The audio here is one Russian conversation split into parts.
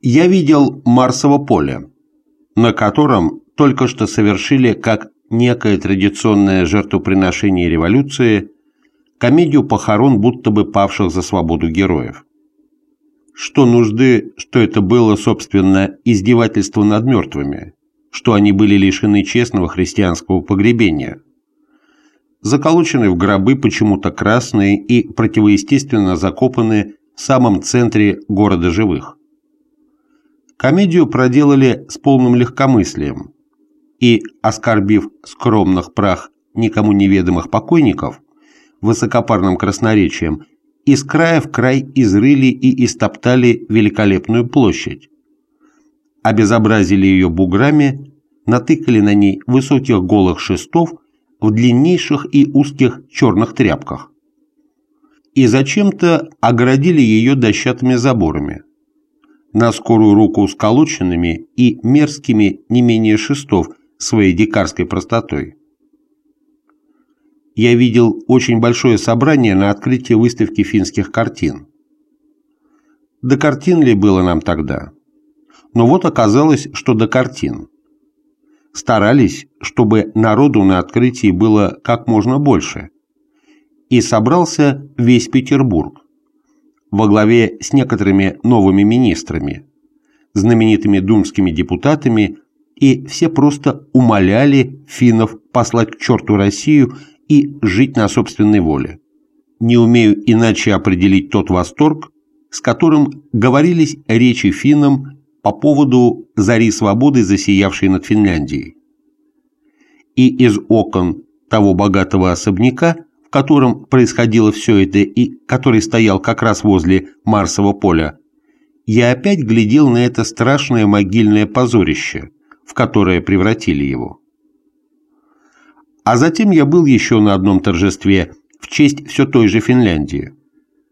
Я видел Марсово поле, на котором только что совершили как некое традиционное жертвоприношение революции комедию похорон будто бы павших за свободу героев. Что нужды, что это было, собственно, издевательство над мертвыми, что они были лишены честного христианского погребения. Заколочены в гробы почему-то красные и противоестественно закопаны в самом центре города живых. Комедию проделали с полным легкомыслием и, оскорбив скромных прах никому неведомых покойников, высокопарным красноречием, из края в край изрыли и истоптали великолепную площадь. Обезобразили ее буграми, натыкали на ней высоких голых шестов в длиннейших и узких черных тряпках. И зачем-то оградили ее дощатыми заборами. На скорую руку сколоченными и мерзкими не менее шестов своей дикарской простотой я видел очень большое собрание на открытии выставки финских картин. До картин ли было нам тогда? Но вот оказалось, что до картин. Старались, чтобы народу на открытии было как можно больше. И собрался весь Петербург во главе с некоторыми новыми министрами, знаменитыми думскими депутатами, и все просто умоляли финнов послать к черту Россию и жить на собственной воле. Не умею иначе определить тот восторг, с которым говорились речи финнам по поводу зари свободы, засиявшей над Финляндией. И из окон того богатого особняка, котором происходило все это и который стоял как раз возле Марсового поля, я опять глядел на это страшное могильное позорище, в которое превратили его. А затем я был еще на одном торжестве в честь все той же Финляндии.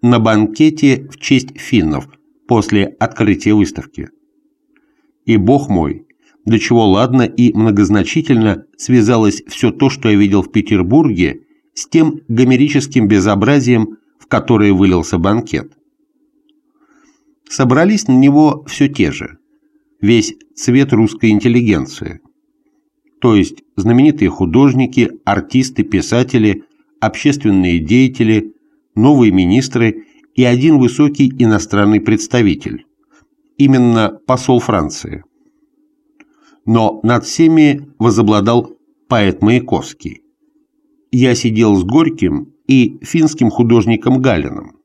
На банкете в честь финнов после открытия выставки. И, бог мой, до чего ладно и многозначительно связалось все то, что я видел в Петербурге, с тем гомерическим безобразием, в которое вылился банкет. Собрались на него все те же, весь цвет русской интеллигенции – то есть знаменитые художники, артисты, писатели, общественные деятели, новые министры и один высокий иностранный представитель, именно посол Франции. Но над всеми возобладал поэт Маяковский. Я сидел с Горьким и финским художником Галином.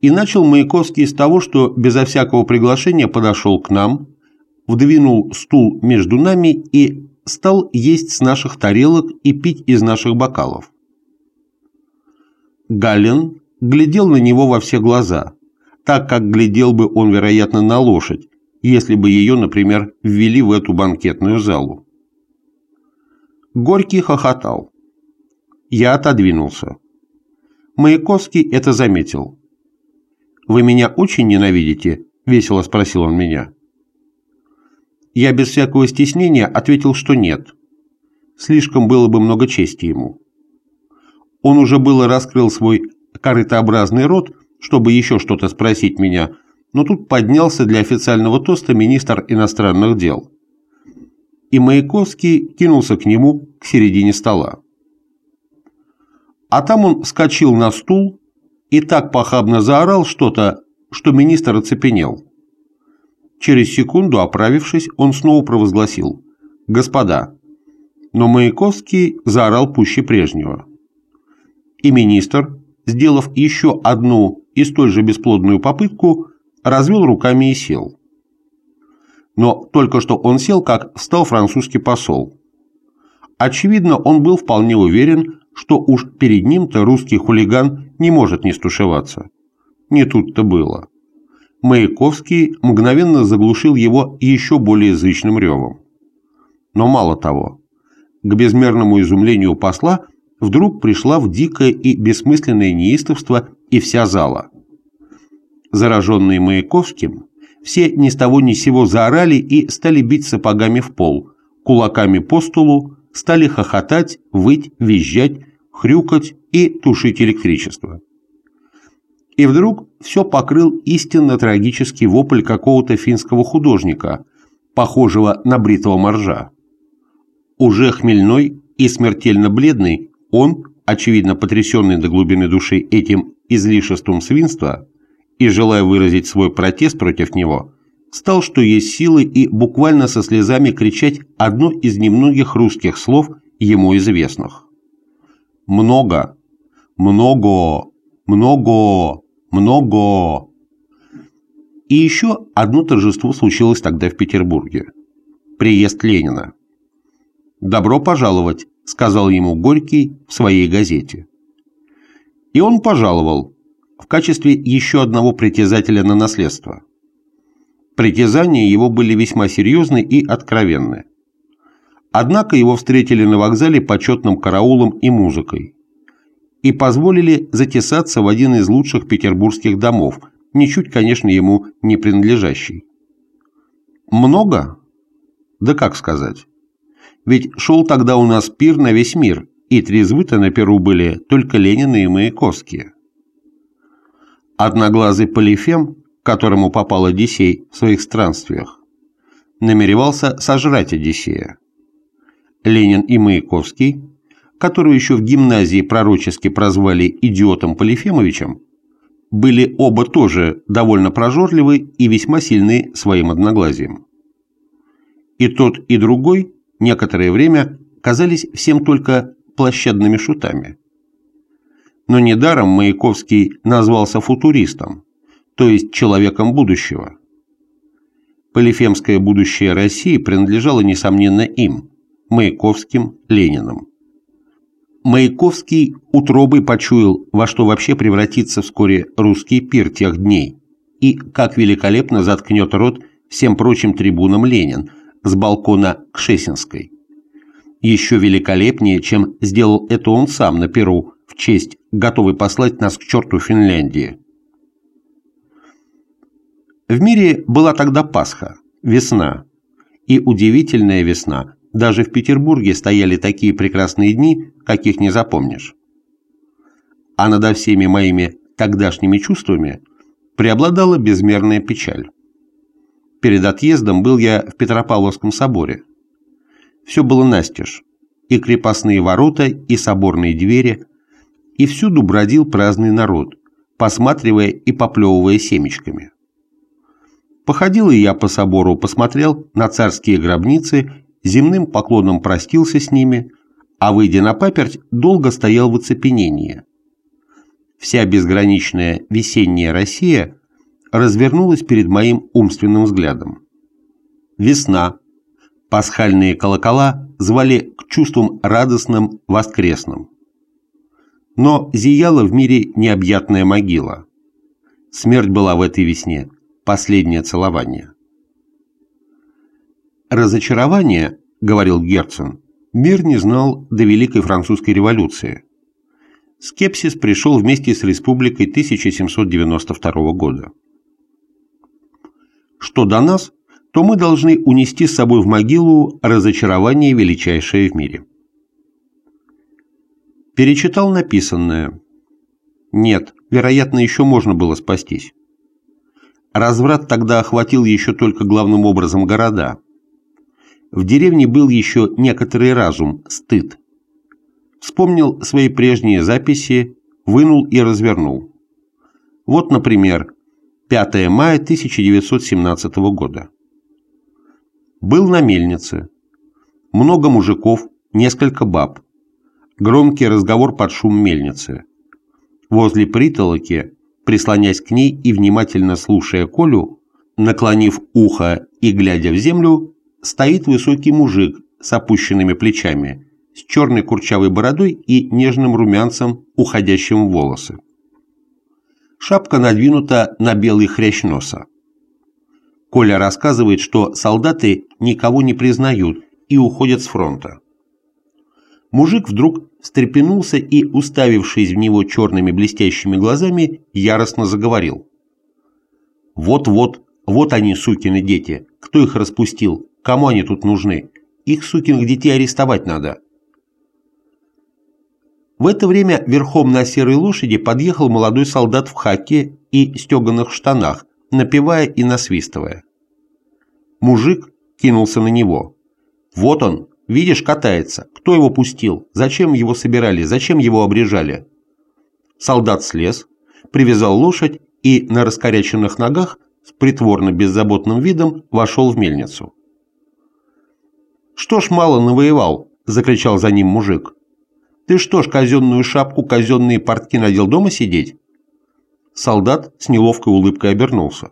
И начал Маяковский с того, что безо всякого приглашения подошел к нам, вдвинул стул между нами и стал есть с наших тарелок и пить из наших бокалов. Галин глядел на него во все глаза, так как глядел бы он, вероятно, на лошадь, если бы ее, например, ввели в эту банкетную залу. Горький хохотал. Я отодвинулся. Маяковский это заметил. «Вы меня очень ненавидите?» – весело спросил он меня. Я без всякого стеснения ответил, что нет. Слишком было бы много чести ему. Он уже было раскрыл свой корытообразный рот, чтобы еще что-то спросить меня, но тут поднялся для официального тоста министр иностранных дел. И Маяковский кинулся к нему к середине стола. А там он вскочил на стул и так похабно заорал что-то, что министр оцепенел. Через секунду, оправившись, он снова провозгласил «Господа!» Но Маяковский заорал пуще прежнего. И министр, сделав еще одну и столь же бесплодную попытку, развел руками и сел. Но только что он сел, как встал французский посол. Очевидно, он был вполне уверен, что уж перед ним-то русский хулиган не может не стушеваться. Не тут-то было. Маяковский мгновенно заглушил его еще более зычным ревом. Но мало того, к безмерному изумлению посла вдруг пришла в дикое и бессмысленное неистовство и вся зала. Зараженные Маяковским, все ни с того ни сего заорали и стали бить сапогами в пол, кулаками по столу, стали хохотать, выть, визжать, хрюкать и тушить электричество. И вдруг все покрыл истинно трагический вопль какого-то финского художника, похожего на бритого моржа. Уже хмельной и смертельно бледный, он, очевидно потрясенный до глубины души этим излишеством свинства и желая выразить свой протест против него, стал, что есть силы, и буквально со слезами кричать одно из немногих русских слов, ему известных. «Много! Много! Много! Много!» И еще одно торжество случилось тогда в Петербурге. Приезд Ленина. «Добро пожаловать», — сказал ему Горький в своей газете. И он пожаловал в качестве еще одного притязателя на наследство. Притязания его были весьма серьезны и откровенны. Однако его встретили на вокзале почетным караулом и музыкой и позволили затесаться в один из лучших петербургских домов, ничуть, конечно, ему не принадлежащий. Много? Да как сказать. Ведь шел тогда у нас пир на весь мир, и трезвы-то на перу были только Ленин и Маяковские. Одноглазый Полифем, которому попал Одиссей в своих странствиях, намеревался сожрать Одиссея. Ленин и Маяковский, которую еще в гимназии пророчески прозвали идиотом Полифемовичем, были оба тоже довольно прожорливы и весьма сильны своим одноглазием. И тот, и другой некоторое время казались всем только площадными шутами. Но недаром Маяковский назвался футуристом, то есть человеком будущего. Полифемское будущее России принадлежало, несомненно, им, Маяковским, Лениным. Маяковский утробой почуял, во что вообще превратится вскоре русский пир тех дней, и как великолепно заткнет рот всем прочим трибунам Ленин – с балкона Кшесинской. Еще великолепнее, чем сделал это он сам на Перу в честь, готовый послать нас к черту Финляндии. В мире была тогда Пасха, весна, и удивительная весна. Даже в Петербурге стояли такие прекрасные дни, каких не запомнишь. А над всеми моими тогдашними чувствами преобладала безмерная печаль. Перед отъездом был я в Петропавловском соборе. Все было настежь. И крепостные ворота, и соборные двери. И всюду бродил праздный народ, посматривая и поплевывая семечками. Походил и я по собору, посмотрел на царские гробницы, земным поклоном простился с ними, а, выйдя на паперть, долго стоял в оцепенении. Вся безграничная весенняя Россия развернулась перед моим умственным взглядом. Весна. Пасхальные колокола звали к чувствам радостным воскресным. Но зияла в мире необъятная могила. Смерть была в этой весне, последнее целование. «Разочарование, — говорил Герцен, — мир не знал до Великой Французской революции. Скепсис пришел вместе с республикой 1792 года. Что до нас, то мы должны унести с собой в могилу разочарование величайшее в мире. Перечитал написанное. Нет, вероятно, еще можно было спастись. Разврат тогда охватил еще только главным образом города. В деревне был еще некоторый разум, стыд. Вспомнил свои прежние записи, вынул и развернул. Вот, например, 5 мая 1917 года. Был на мельнице. Много мужиков, несколько баб. Громкий разговор под шум мельницы. Возле притолоки, прислонясь к ней и внимательно слушая Колю, наклонив ухо и глядя в землю, стоит высокий мужик с опущенными плечами, с черной курчавой бородой и нежным румянцем, уходящим в волосы. Шапка надвинута на белый хрящ носа. Коля рассказывает, что солдаты никого не признают и уходят с фронта. Мужик вдруг встрепенулся и, уставившись в него черными блестящими глазами, яростно заговорил. «Вот-вот, вот они, сукины дети. Кто их распустил? Кому они тут нужны? Их, сукиных детей, арестовать надо». В это время верхом на серой лошади подъехал молодой солдат в хаке и стеганых штанах, напевая и насвистывая. Мужик кинулся на него. «Вот он, видишь, катается. Кто его пустил? Зачем его собирали? Зачем его обрежали?» Солдат слез, привязал лошадь и на раскоряченных ногах с притворно беззаботным видом вошел в мельницу. «Что ж мало навоевал?» – закричал за ним мужик. Ты что ж, казенную шапку, казенные портки надел дома сидеть?» Солдат с неловкой улыбкой обернулся.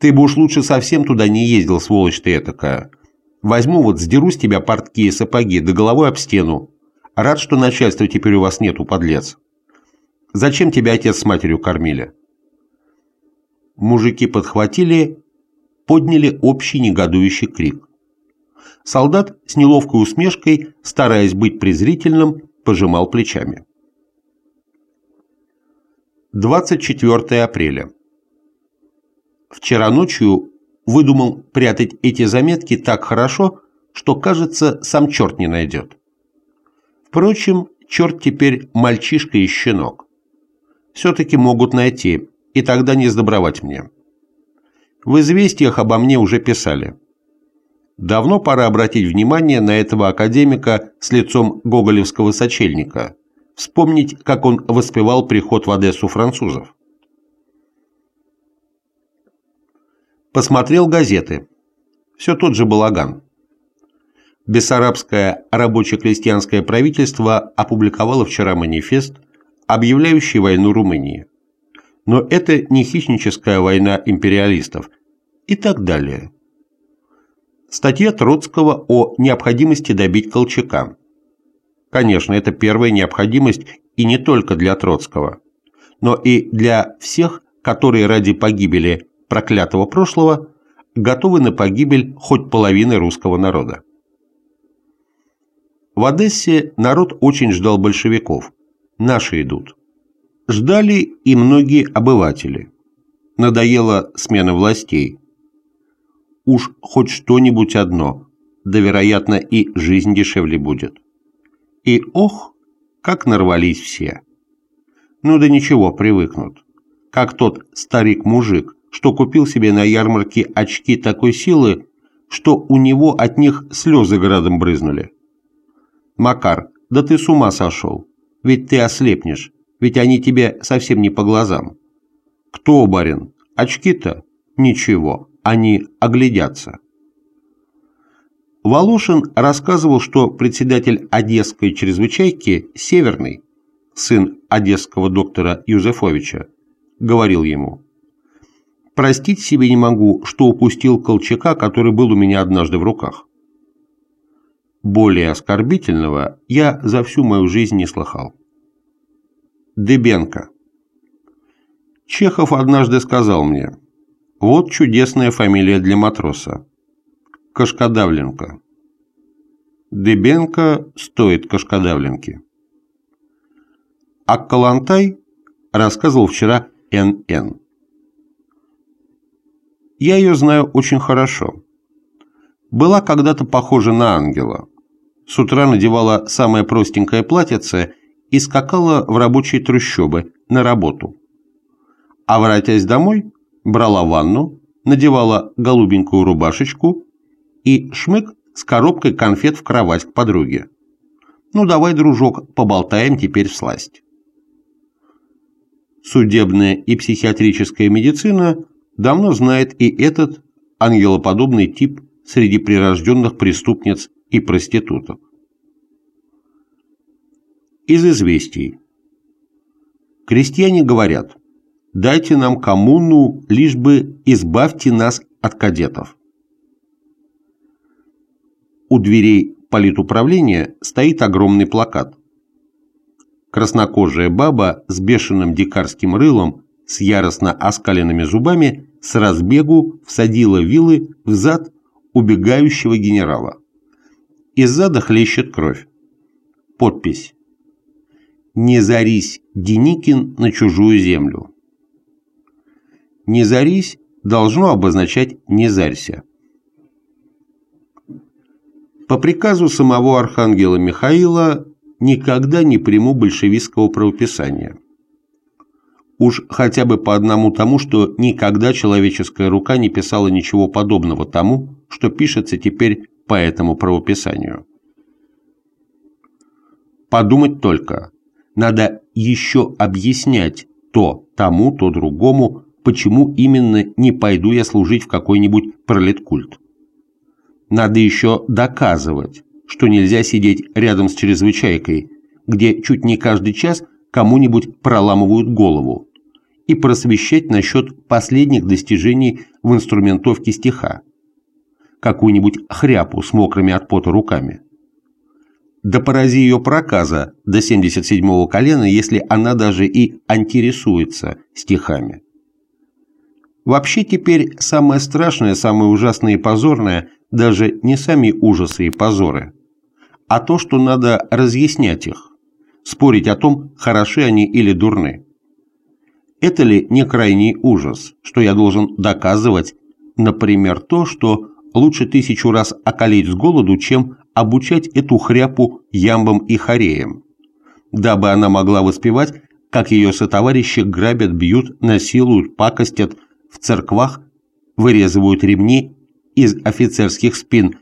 «Ты бы уж лучше совсем туда не ездил, сволочь ты этакая. Возьму вот, сдеру с тебя портки и сапоги, да головой об стену. Рад, что начальства теперь у вас нету, подлец. Зачем тебя отец с матерью кормили?» Мужики подхватили, подняли общий негодующий крик. Солдат с неловкой усмешкой, стараясь быть презрительным, пожимал плечами. 24 апреля. Вчера ночью выдумал прятать эти заметки так хорошо, что, кажется, сам черт не найдет. Впрочем, черт теперь мальчишка и щенок. Все-таки могут найти, и тогда не сдобровать мне. В известиях обо мне уже писали. Давно пора обратить внимание на этого академика с лицом гоголевского сочельника, вспомнить, как он воспевал приход в Одессу французов. Посмотрел газеты. Все тот же балаган. Бессарабское рабоче-крестьянское правительство опубликовало вчера манифест, объявляющий войну Румынии. Но это не хищническая война империалистов и так далее. Статья Троцкого о необходимости добить Колчака. Конечно, это первая необходимость и не только для Троцкого, но и для всех, которые ради погибели проклятого прошлого готовы на погибель хоть половины русского народа. В Одессе народ очень ждал большевиков. Наши идут. Ждали и многие обыватели. Надоела смена властей уж хоть что-нибудь одно, да, вероятно, и жизнь дешевле будет. И ох, как нарвались все. Ну да ничего, привыкнут. Как тот старик-мужик, что купил себе на ярмарке очки такой силы, что у него от них слезы градом брызнули. Макар, да ты с ума сошел. Ведь ты ослепнешь, ведь они тебе совсем не по глазам. Кто, барин? Очки-то? Ничего они оглядятся. Волошин рассказывал, что председатель Одесской чрезвычайки Северный, сын одесского доктора Юзефовича, говорил ему «Простить себе не могу, что упустил Колчака, который был у меня однажды в руках». Более оскорбительного я за всю мою жизнь не слыхал. Дебенко. Чехов однажды сказал мне – вот чудесная фамилия для матроса. Кашкадавленко. Дебенко стоит Кашкадавленки. А Калантай рассказывал вчера Н.Н. Я ее знаю очень хорошо. Была когда-то похожа на ангела. С утра надевала самое простенькое платьице и скакала в рабочие трущобы на работу. А воротясь домой, брала ванну, надевала голубенькую рубашечку и шмык с коробкой конфет в кровать к подруге. «Ну давай, дружок, поболтаем теперь в сласть». Судебная и психиатрическая медицина давно знает и этот ангелоподобный тип среди прирожденных преступниц и проституток. Из известий. Крестьяне говорят, Дайте нам коммуну, лишь бы избавьте нас от кадетов. У дверей политуправления стоит огромный плакат. Краснокожая баба с бешеным дикарским рылом, с яростно оскаленными зубами, с разбегу всадила вилы в зад убегающего генерала. Из зада хлещет кровь. Подпись. «Не зарись, Деникин, на чужую землю». «Не зарись» должно обозначать «не зарься». По приказу самого архангела Михаила никогда не приму большевистского правописания. Уж хотя бы по одному тому, что никогда человеческая рука не писала ничего подобного тому, что пишется теперь по этому правописанию. Подумать только, надо еще объяснять то тому, то другому, почему именно не пойду я служить в какой-нибудь пролеткульт. Надо еще доказывать, что нельзя сидеть рядом с чрезвычайкой, где чуть не каждый час кому-нибудь проламывают голову, и просвещать насчет последних достижений в инструментовке стиха, какую-нибудь хряпу с мокрыми от пота руками. Да порази ее проказа до 77-го колена, если она даже и интересуется стихами. Вообще теперь самое страшное, самое ужасное и позорное даже не сами ужасы и позоры, а то, что надо разъяснять их, спорить о том, хороши они или дурны. Это ли не крайний ужас, что я должен доказывать, например, то, что лучше тысячу раз околеть с голоду, чем обучать эту хряпу ямбам и хореям, дабы она могла воспевать, как ее сотоварищи грабят, бьют, насилуют, пакостят в церквах, вырезывают ремни из офицерских спин,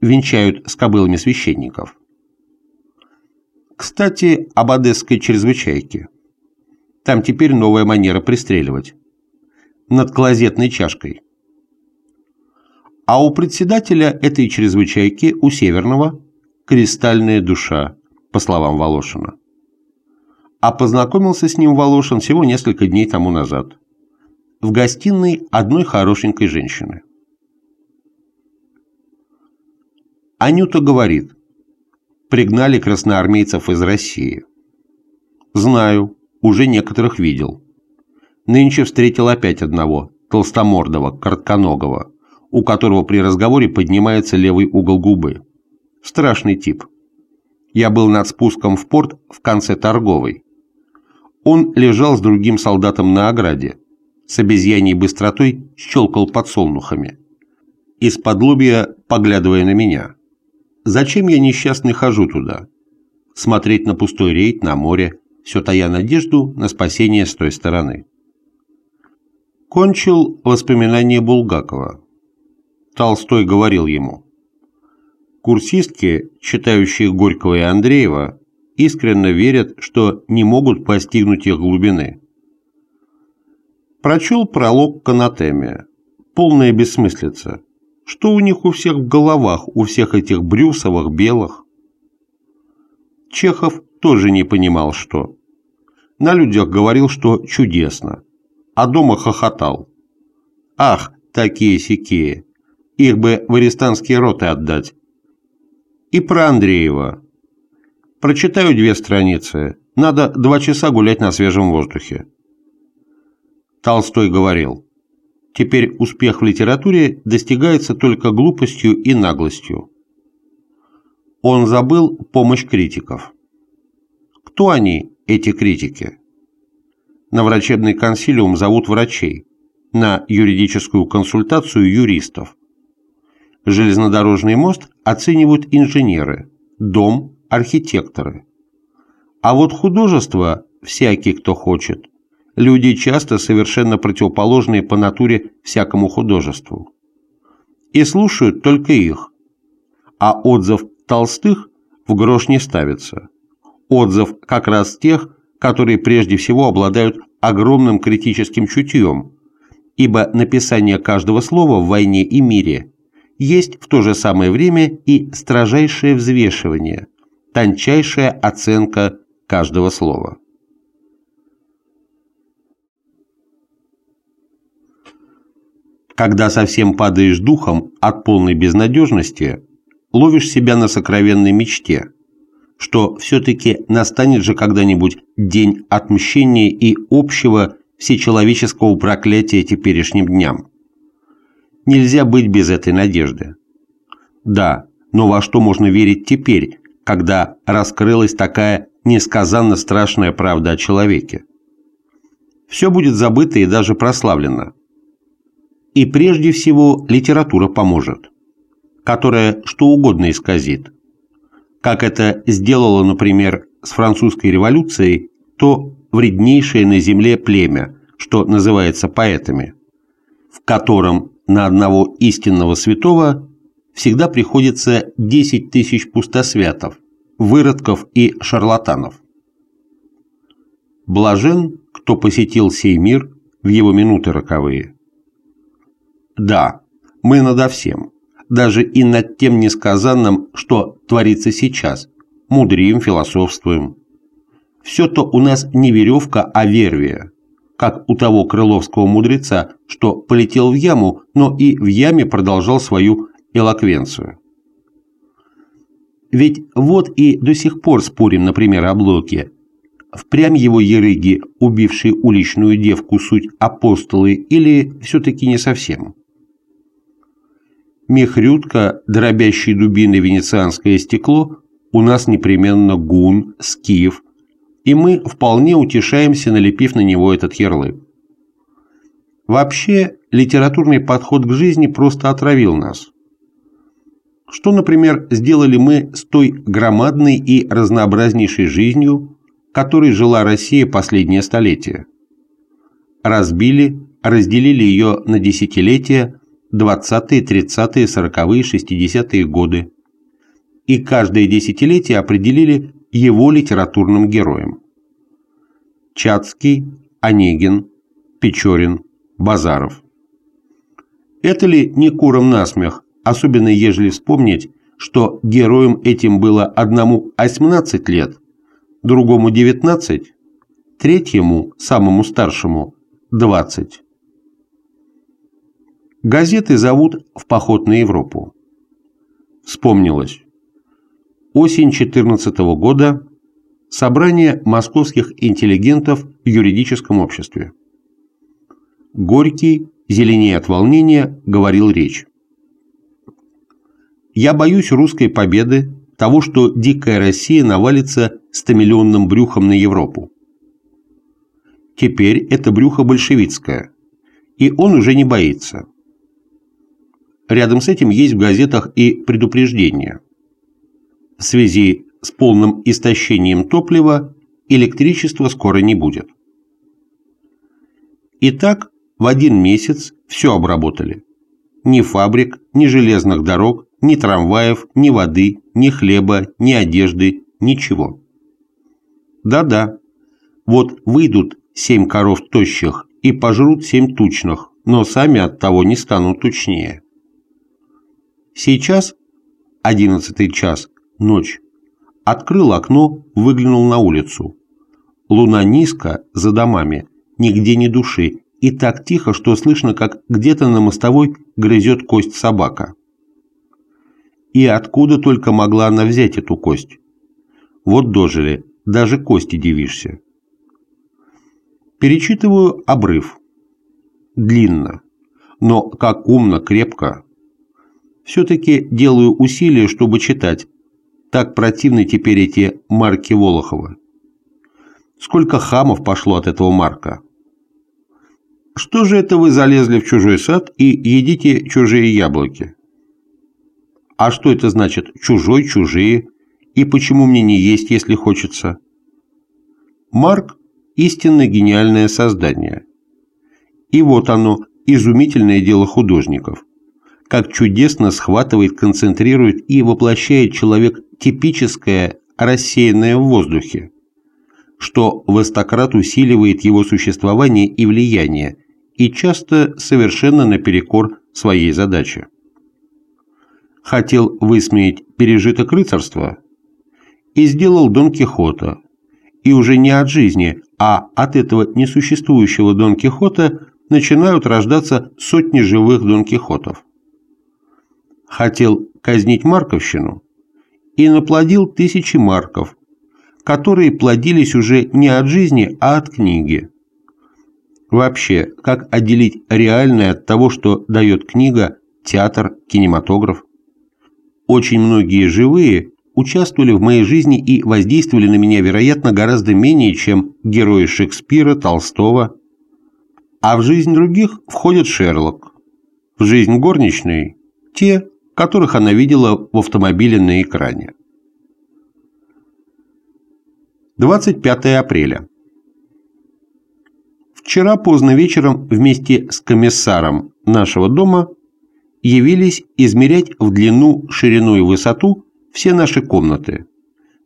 венчают с кобылами священников. Кстати, об одесской чрезвычайке. Там теперь новая манера пристреливать. Над клозетной чашкой. А у председателя этой чрезвычайки, у Северного, кристальная душа, по словам Волошина. А познакомился с ним Волошин всего несколько дней тому назад. В гостиной одной хорошенькой женщины. Анюта говорит, пригнали красноармейцев из России. Знаю, уже некоторых видел. Нынче встретил опять одного, толстомордого, коротконогого, у которого при разговоре поднимается левый угол губы. Страшный тип. Я был над спуском в порт в конце торговой. Он лежал с другим солдатом на ограде. С обезьяньей быстротой щелкал подсолнухами. Из-под лобья поглядывая на меня. Зачем я несчастный хожу туда? Смотреть на пустой рейд, на море, все тая надежду на спасение с той стороны. Кончил воспоминание Булгакова. Толстой говорил ему. Курсистки, читающие Горького и Андреева, искренне верят, что не могут постигнуть их глубины. Прочел пролог к анатемии. Полная бессмыслица. Что у них у всех в головах, у всех этих брюсовых, белых? Чехов тоже не понимал, что. На людях говорил, что чудесно, а дома хохотал. Ах, такие-сякие, их бы в арестантские роты отдать. И про Андреева. Прочитаю две страницы. Надо два часа гулять на свежем воздухе. Толстой говорил, теперь успех в литературе достигается только глупостью и наглостью. Он забыл помощь критиков. Кто они, эти критики? На врачебный консилиум зовут врачей, на юридическую консультацию юристов. Железнодорожный мост оценивают инженеры, дом – архитекторы. А вот художество – всякий, кто хочет. Люди часто совершенно противоположные по натуре всякому художеству. И слушают только их. А отзыв толстых в грош не ставится. Отзыв как раз тех, которые прежде всего обладают огромным критическим чутьем, ибо написание каждого слова в «Войне и мире» есть в то же самое время и строжайшее взвешивание, тончайшая оценка каждого слова. Когда совсем падаешь духом от полной безнадежности, ловишь себя на сокровенной мечте, что все-таки настанет же когда-нибудь день отмщения и общего всечеловеческого проклятия теперешним дням. Нельзя быть без этой надежды. Да, но во что можно верить теперь, когда раскрылась такая несказанно страшная правда о человеке? Все будет забыто и даже прославлено. И прежде всего литература поможет, которая что угодно исказит, как это сделало, например, с французской революцией, то вреднейшее на земле племя, что называется поэтами, в котором на одного истинного святого всегда приходится 10 тысяч пустосвятов, выродков и шарлатанов. Блажен, кто посетил сей мир в его минуты роковые. Да, мы надо всем, даже и над тем несказанным, что творится сейчас, мудрим, философствуем. Все то у нас не веревка, а вервия, как у того крыловского мудреца, что полетел в яму, но и в яме продолжал свою элоквенцию. Ведь вот и до сих пор спорим, например, о Блоке. Впрямь его ерыги, убившие уличную девку, суть апостолы, или все-таки не совсем? Мехрютка, дробящий дубиной венецианское стекло, у нас непременно гун, скиф, и мы вполне утешаемся, налепив на него этот ярлык. Вообще, литературный подход к жизни просто отравил нас. Что, например, сделали мы с той громадной и разнообразнейшей жизнью, которой жила Россия последнее столетие? Разбили, разделили ее на десятилетия, 20-е, 30-е, 40-е, 60-е годы. И каждое десятилетие определили его литературным героем. Чацкий, Онегин, Печорин, Базаров. Это ли не куром насмех, особенно ежели вспомнить, что героем этим было одному 18 лет, другому 19, третьему, самому старшему, 20. Газеты зовут в поход на Европу. Вспомнилось. Осень 14 года. Собрание московских интеллигентов в юридическом обществе. Горький, зеленее от волнения, говорил речь. «Я боюсь русской победы, того, что дикая Россия навалится стамиллионным брюхом на Европу. Теперь это брюхо большевистское, и он уже не боится. Рядом с этим есть в газетах и предупреждения. В связи с полным истощением топлива электричества скоро не будет. Итак, в один месяц все обработали. Ни фабрик, ни железных дорог, ни трамваев, ни воды, ни хлеба, ни одежды, ничего. Да-да, вот выйдут семь коров тощих и пожрут семь тучных, но сами от того не станут тучнее. Сейчас, одиннадцатый час, ночь, открыл окно, выглянул на улицу. Луна низко, за домами, нигде ни души, и так тихо, что слышно, как где-то на мостовой грызет кость собака. И откуда только могла она взять эту кость? Вот дожили, даже кости дивишься. Перечитываю обрыв. Длинно, но как умно, крепко, все-таки делаю усилия, чтобы читать. Так противны теперь эти марки Волохова. Сколько хамов пошло от этого марка. Что же это вы залезли в чужой сад и едите чужие яблоки? А что это значит «чужой, чужие»? И почему мне не есть, если хочется? Марк – истинно гениальное создание. И вот оно, изумительное дело художников как чудесно схватывает, концентрирует и воплощает человек типическое, рассеянное в воздухе, что востократ усиливает его существование и влияние, и часто совершенно наперекор своей задаче. Хотел высмеять пережиток рыцарства и сделал Дон Кихота, и уже не от жизни, а от этого несуществующего Дон Кихота начинают рождаться сотни живых Дон Кихотов хотел казнить Марковщину и наплодил тысячи марков, которые плодились уже не от жизни, а от книги. Вообще, как отделить реальное от того, что дает книга, театр, кинематограф? Очень многие живые участвовали в моей жизни и воздействовали на меня, вероятно, гораздо менее, чем герои Шекспира, Толстого. А в жизнь других входит Шерлок. В жизнь горничной – те, которых она видела в автомобиле на экране. 25 апреля. Вчера поздно вечером вместе с комиссаром нашего дома явились измерять в длину, ширину и высоту все наши комнаты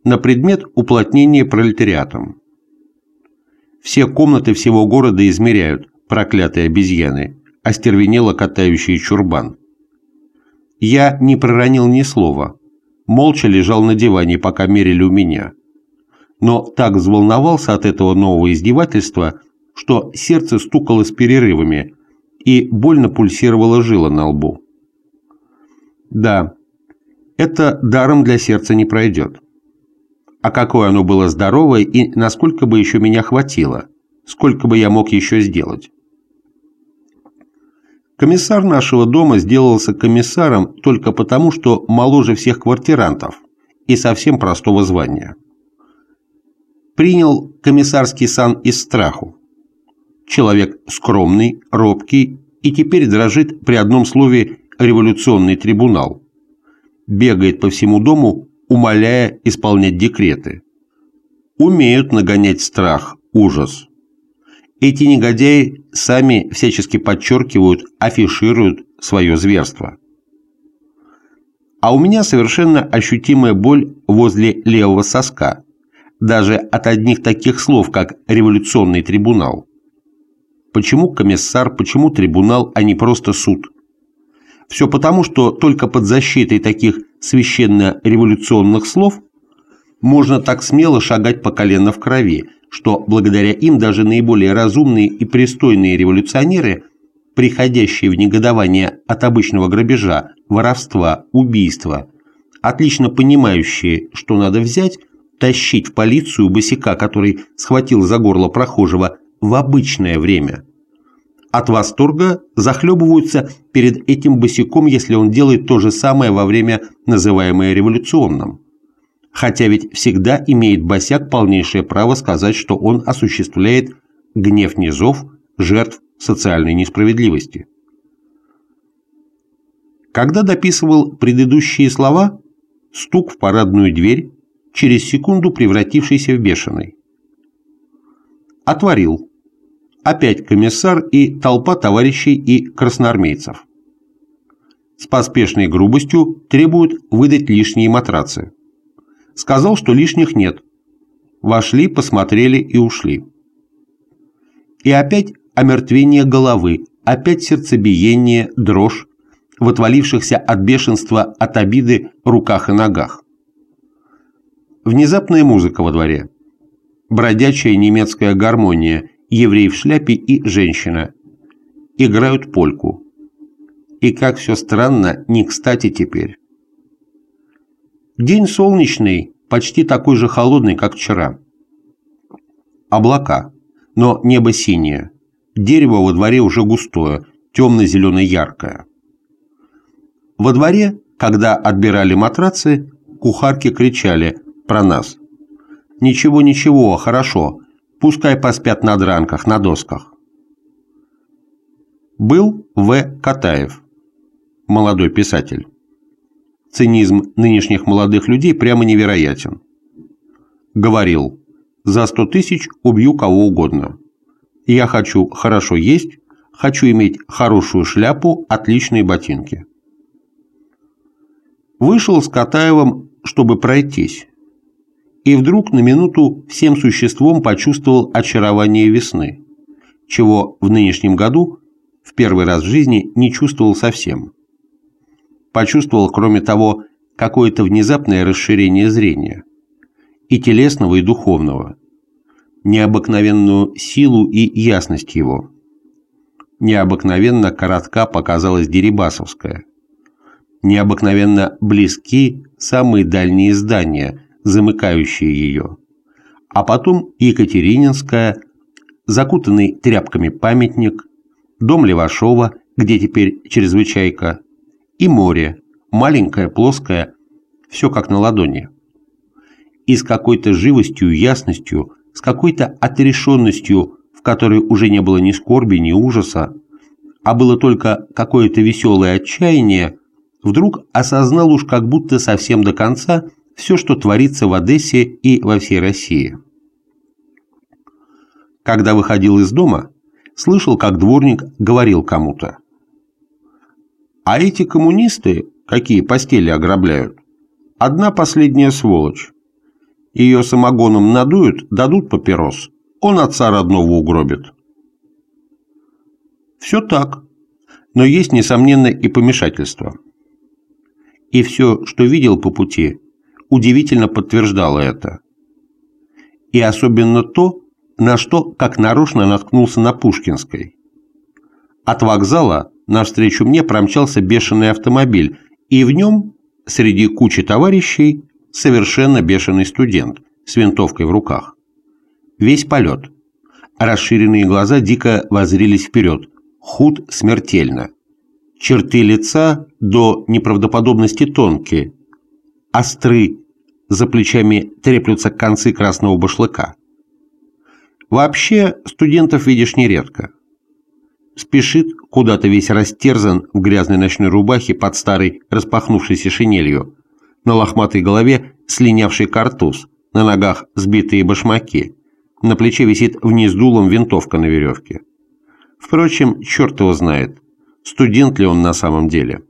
на предмет уплотнения пролетариатом. Все комнаты всего города измеряют, проклятые обезьяны, остервенело катающие чурбан. Я не проронил ни слова, молча лежал на диване, пока мерили у меня. Но так взволновался от этого нового издевательства, что сердце стукало с перерывами и больно пульсировала жила на лбу. Да, это даром для сердца не пройдет. А какое оно было здоровое и насколько бы еще меня хватило, сколько бы я мог еще сделать. Комиссар нашего дома сделался комиссаром только потому, что моложе всех квартирантов и совсем простого звания. Принял комиссарский сан из страху. Человек скромный, робкий и теперь дрожит при одном слове «революционный трибунал». Бегает по всему дому, умоляя исполнять декреты. Умеют нагонять страх, ужас. Эти негодяи сами всячески подчеркивают, афишируют свое зверство. А у меня совершенно ощутимая боль возле левого соска, даже от одних таких слов, как «революционный трибунал». Почему комиссар, почему трибунал, а не просто суд? Все потому, что только под защитой таких священно-революционных слов можно так смело шагать по колено в крови – что благодаря им даже наиболее разумные и пристойные революционеры, приходящие в негодование от обычного грабежа, воровства, убийства, отлично понимающие, что надо взять, тащить в полицию босика, который схватил за горло прохожего в обычное время. От восторга захлебываются перед этим босиком, если он делает то же самое во время, называемое революционным хотя ведь всегда имеет босяк полнейшее право сказать, что он осуществляет гнев низов, жертв социальной несправедливости. Когда дописывал предыдущие слова, стук в парадную дверь, через секунду превратившийся в бешеный. Отворил. Опять комиссар и толпа товарищей и красноармейцев. С поспешной грубостью требуют выдать лишние матрацы. Сказал, что лишних нет. Вошли, посмотрели и ушли. И опять омертвение головы, опять сердцебиение, дрожь, в отвалившихся от бешенства, от обиды руках и ногах. Внезапная музыка во дворе. Бродячая немецкая гармония, еврей в шляпе и женщина. Играют польку. И как все странно, не кстати теперь. День солнечный, почти такой же холодный, как вчера. Облака, но небо синее. Дерево во дворе уже густое, темно-зелено-яркое. Во дворе, когда отбирали матрацы, кухарки кричали про нас. «Ничего, ничего, хорошо, пускай поспят на дранках, на досках». Был В. Катаев, молодой писатель. Цинизм нынешних молодых людей прямо невероятен. Говорил, за сто тысяч убью кого угодно. Я хочу хорошо есть, хочу иметь хорошую шляпу, отличные ботинки. Вышел с Катаевым, чтобы пройтись. И вдруг на минуту всем существом почувствовал очарование весны, чего в нынешнем году в первый раз в жизни не чувствовал совсем почувствовал, кроме того, какое-то внезапное расширение зрения, и телесного, и духовного, необыкновенную силу и ясность его. Необыкновенно коротка показалась Дерибасовская. Необыкновенно близки самые дальние здания, замыкающие ее. А потом Екатерининская, закутанный тряпками памятник, дом Левашова, где теперь чрезвычайка, и море, маленькое, плоское, все как на ладони. И с какой-то живостью, ясностью, с какой-то отрешенностью, в которой уже не было ни скорби, ни ужаса, а было только какое-то веселое отчаяние, вдруг осознал уж как будто совсем до конца все, что творится в Одессе и во всей России. Когда выходил из дома, слышал, как дворник говорил кому-то. А эти коммунисты, какие постели ограбляют, одна последняя сволочь. Ее самогоном надуют, дадут папирос, он отца родного угробит. Все так, но есть, несомненно, и помешательство. И все, что видел по пути, удивительно подтверждало это. И особенно то, на что, как нарочно, наткнулся на Пушкинской. От вокзала навстречу мне промчался бешеный автомобиль, и в нем, среди кучи товарищей, совершенно бешеный студент с винтовкой в руках. Весь полет. Расширенные глаза дико возрились вперед, худ смертельно. Черты лица до неправдоподобности тонкие, остры, за плечами треплются концы красного башлыка. Вообще студентов видишь нередко. Спешит, куда-то весь растерзан в грязной ночной рубахе под старой распахнувшейся шинелью, на лохматой голове слинявший картуз, на ногах сбитые башмаки, на плече висит вниз дулом винтовка на веревке. Впрочем, черт его знает, студент ли он на самом деле.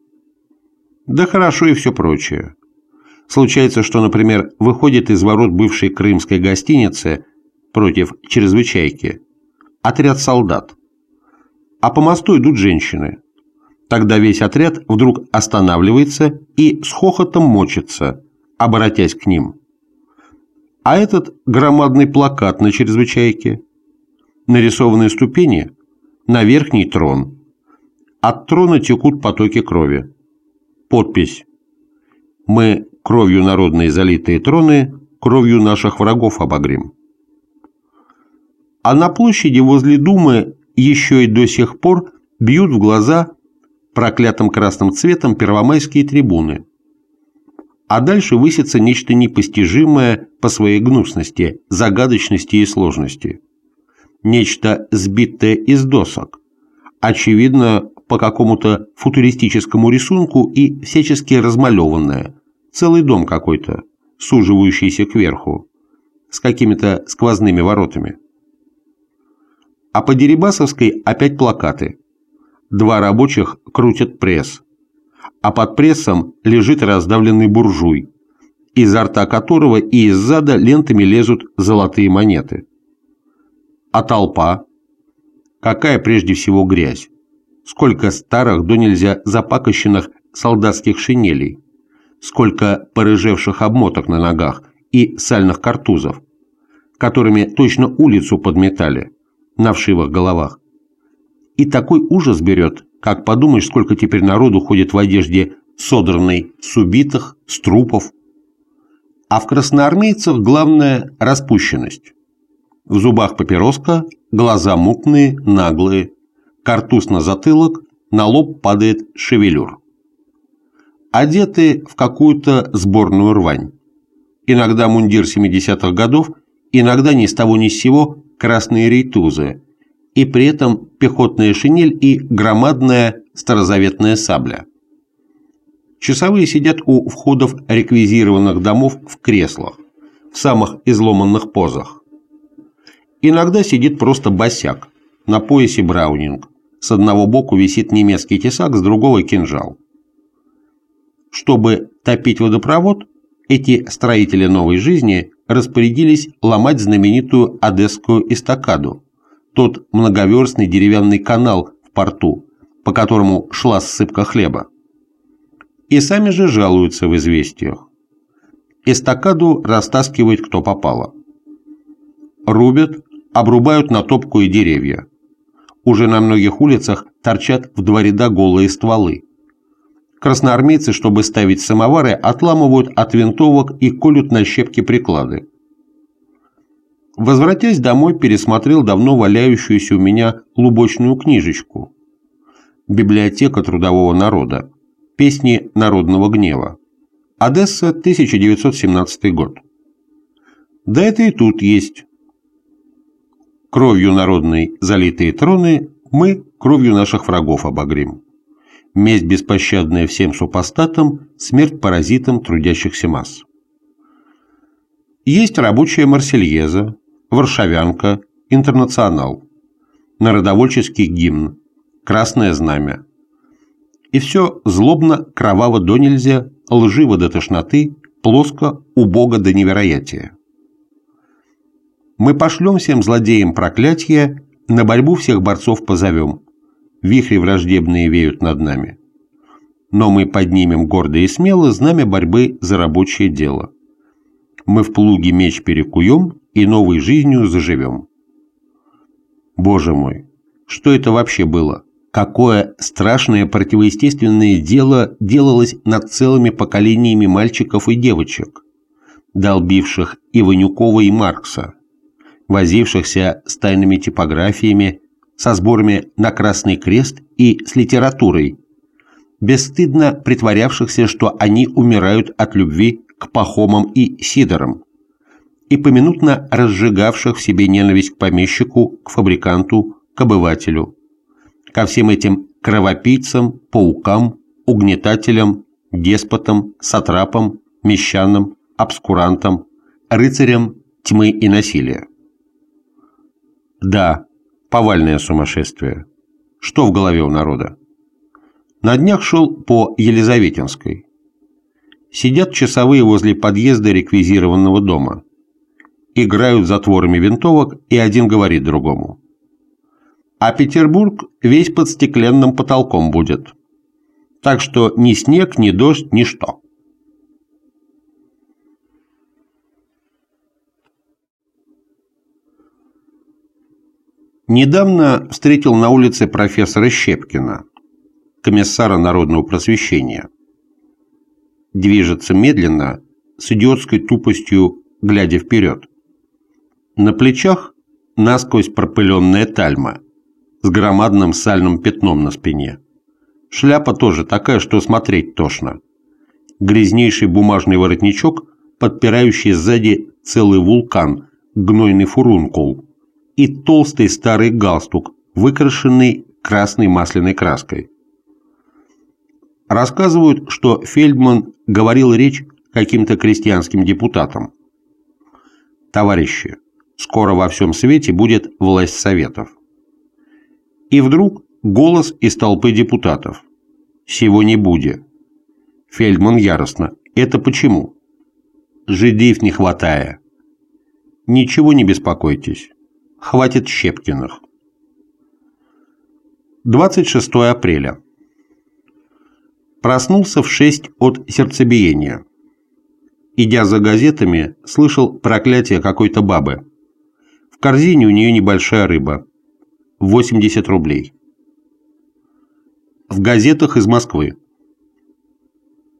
Да хорошо и все прочее. Случается, что, например, выходит из ворот бывшей крымской гостиницы против чрезвычайки отряд солдат, а по мосту идут женщины. Тогда весь отряд вдруг останавливается и с хохотом мочится, обратясь к ним. А этот громадный плакат на чрезвычайке, нарисованные ступени на верхний трон. От трона текут потоки крови. Подпись «Мы кровью народной залитые троны, кровью наших врагов обогрим». А на площади возле Думы еще и до сих пор бьют в глаза проклятым красным цветом первомайские трибуны. А дальше высится нечто непостижимое по своей гнусности, загадочности и сложности нечто сбитое из досок, очевидно, по какому-то футуристическому рисунку и всячески размалеванное, целый дом какой-то, суживающийся кверху, с какими-то сквозными воротами. А по Дерибасовской опять плакаты. Два рабочих крутят пресс, а под прессом лежит раздавленный буржуй, изо рта которого и из зада лентами лезут золотые монеты. А толпа? Какая прежде всего грязь? Сколько старых до нельзя запакощенных солдатских шинелей? Сколько порыжевших обмоток на ногах и сальных картузов, которыми точно улицу подметали на вшивых головах? И такой ужас берет, как подумаешь, сколько теперь народу ходит в одежде содранной с убитых, с трупов. А в красноармейцах главное – распущенность. В зубах папироска, глаза мутные, наглые, картуз на затылок, на лоб падает шевелюр. Одеты в какую-то сборную рвань. Иногда мундир 70-х годов, иногда ни с того ни с сего красные рейтузы, и при этом пехотная шинель и громадная старозаветная сабля. Часовые сидят у входов реквизированных домов в креслах, в самых изломанных позах. Иногда сидит просто босяк, на поясе браунинг. С одного боку висит немецкий тесак, с другого кинжал. Чтобы топить водопровод, эти строители новой жизни распорядились ломать знаменитую Одесскую эстакаду, тот многоверстный деревянный канал в порту, по которому шла ссыпка хлеба. И сами же жалуются в известиях. Эстакаду растаскивает кто попало. Рубят, обрубают на топку и деревья. Уже на многих улицах торчат в два ряда голые стволы. Красноармейцы, чтобы ставить самовары, отламывают от винтовок и колют на щепки приклады. Возвратясь домой, пересмотрел давно валяющуюся у меня лубочную книжечку. Библиотека трудового народа. Песни народного гнева. Одесса, 1917 год. Да это и тут есть. Кровью народной залитые троны мы кровью наших врагов обогрим. Месть беспощадная всем супостатам, смерть паразитам трудящихся масс. Есть рабочая Марсельеза, Варшавянка, интернационал, народовольческий гимн, красное знамя. И все злобно, кроваво до нельзя, лживо до тошноты, плоско, убого до невероятия. Мы пошлем всем злодеям проклятие, на борьбу всех борцов позовем. Вихри враждебные веют над нами. Но мы поднимем гордо и смело знамя борьбы за рабочее дело. Мы в плуге меч перекуем и новой жизнью заживем. Боже мой, что это вообще было? Какое страшное противоестественное дело делалось над целыми поколениями мальчиков и девочек, долбивших Иванюкова и Маркса, возившихся с тайными типографиями, со сборами на Красный Крест и с литературой, бесстыдно притворявшихся, что они умирают от любви к Пахомам и Сидорам, и поминутно разжигавших в себе ненависть к помещику, к фабриканту, к обывателю, ко всем этим кровопийцам, паукам, угнетателям, деспотам, сатрапам, мещанам, обскурантам, рыцарям тьмы и насилия. Да, повальное сумасшествие. Что в голове у народа? На днях шел по Елизаветинской. Сидят часовые возле подъезда реквизированного дома. Играют затворами винтовок, и один говорит другому. А Петербург весь под стеклянным потолком будет. Так что ни снег, ни дождь, ни Недавно встретил на улице профессора Щепкина, комиссара народного просвещения. Движется медленно, с идиотской тупостью, глядя вперед. На плечах насквозь пропыленная тальма с громадным сальным пятном на спине. Шляпа тоже такая, что смотреть тошно. Грязнейший бумажный воротничок, подпирающий сзади целый вулкан, гнойный фурункул – и толстый старый галстук, выкрашенный красной масляной краской. Рассказывают, что Фельдман говорил речь каким-то крестьянским депутатам. «Товарищи, скоро во всем свете будет власть советов». И вдруг голос из толпы депутатов. «Сего не будет». Фельдман яростно. «Это почему?» «Жидив не хватая». «Ничего не беспокойтесь. Хватит Щепкиных. 26 апреля. Проснулся в 6 от сердцебиения. Идя за газетами, слышал проклятие какой-то бабы. В корзине у нее небольшая рыба. 80 рублей. В газетах из Москвы.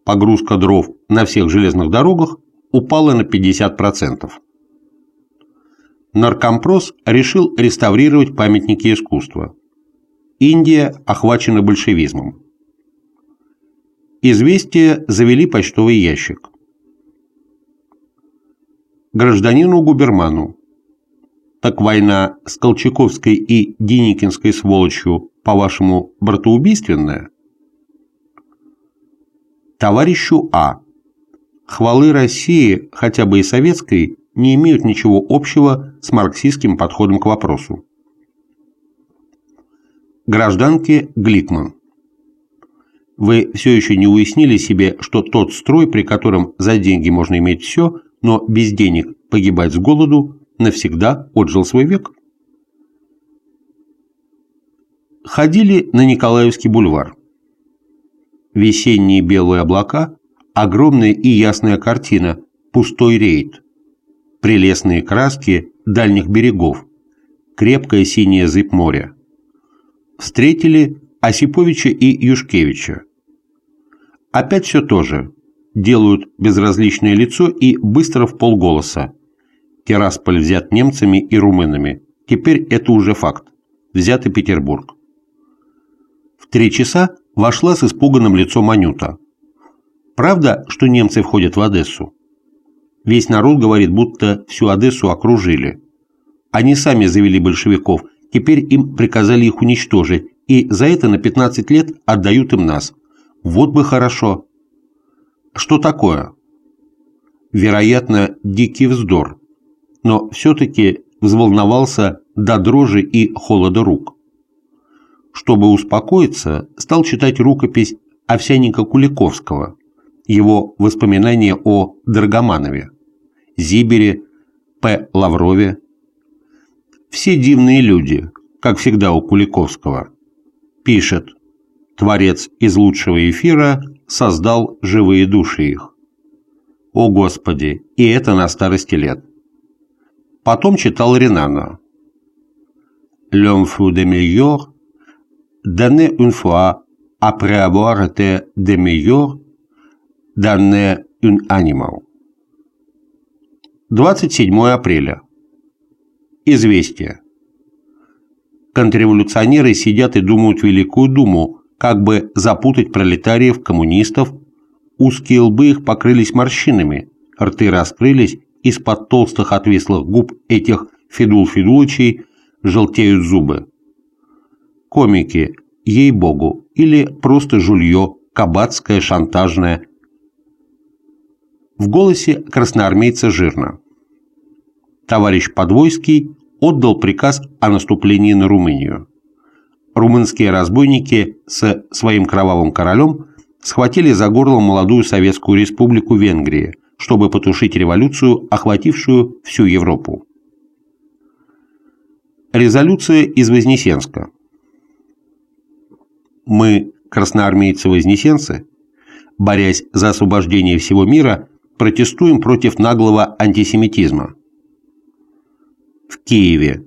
Погрузка дров на всех железных дорогах упала на 50% наркомпрос решил реставрировать памятники искусства. Индия охвачена большевизмом. Известия завели почтовый ящик. Гражданину Губерману. Так война с Колчаковской и Деникинской сволочью, по-вашему, братоубийственная? Товарищу А. Хвалы России, хотя бы и советской, не имеют ничего общего с марксистским подходом к вопросу. Гражданке Гликман. Вы все еще не уяснили себе, что тот строй, при котором за деньги можно иметь все, но без денег погибать с голоду, навсегда отжил свой век? Ходили на Николаевский бульвар. Весенние белые облака, огромная и ясная картина, пустой рейд – прелестные краски дальних берегов, крепкая синяя зыбь моря. Встретили Осиповича и Юшкевича. Опять все то же. Делают безразличное лицо и быстро в полголоса. Тирасполь взят немцами и румынами. Теперь это уже факт. Взят и Петербург. В три часа вошла с испуганным лицом Анюта. Правда, что немцы входят в Одессу? Весь народ говорит, будто всю Одессу окружили. Они сами завели большевиков, теперь им приказали их уничтожить, и за это на 15 лет отдают им нас. Вот бы хорошо. Что такое? Вероятно, дикий вздор. Но все-таки взволновался до дрожи и холода рук. Чтобы успокоиться, стал читать рукопись Овсянника Куликовского, его воспоминания о Драгоманове, Зибере, П. Лаврове. Все дивные люди, как всегда у Куликовского. Пишет, Творец из лучшего эфира создал живые души их. О Господи, и это на старости лет. Потом читал Ренана. L'homme fou de meilleur, donné une fois, après avoir été de meilleur, donné un animal. 27 апреля. Известие. Контрреволюционеры сидят и думают Великую Думу, как бы запутать пролетариев, коммунистов. Узкие лбы их покрылись морщинами, рты раскрылись, из-под толстых отвислых губ этих Федул-Федулычей желтеют зубы. Комики, ей-богу, или просто жулье, кабацкое, шантажное. В голосе красноармейца жирно. Товарищ Подвойский отдал приказ о наступлении на Румынию. Румынские разбойники с своим кровавым королем схватили за горло молодую Советскую Республику Венгрии, чтобы потушить революцию, охватившую всю Европу. Резолюция из Вознесенска. Мы, красноармейцы-вознесенцы, борясь за освобождение всего мира, протестуем против наглого антисемитизма. В Киеве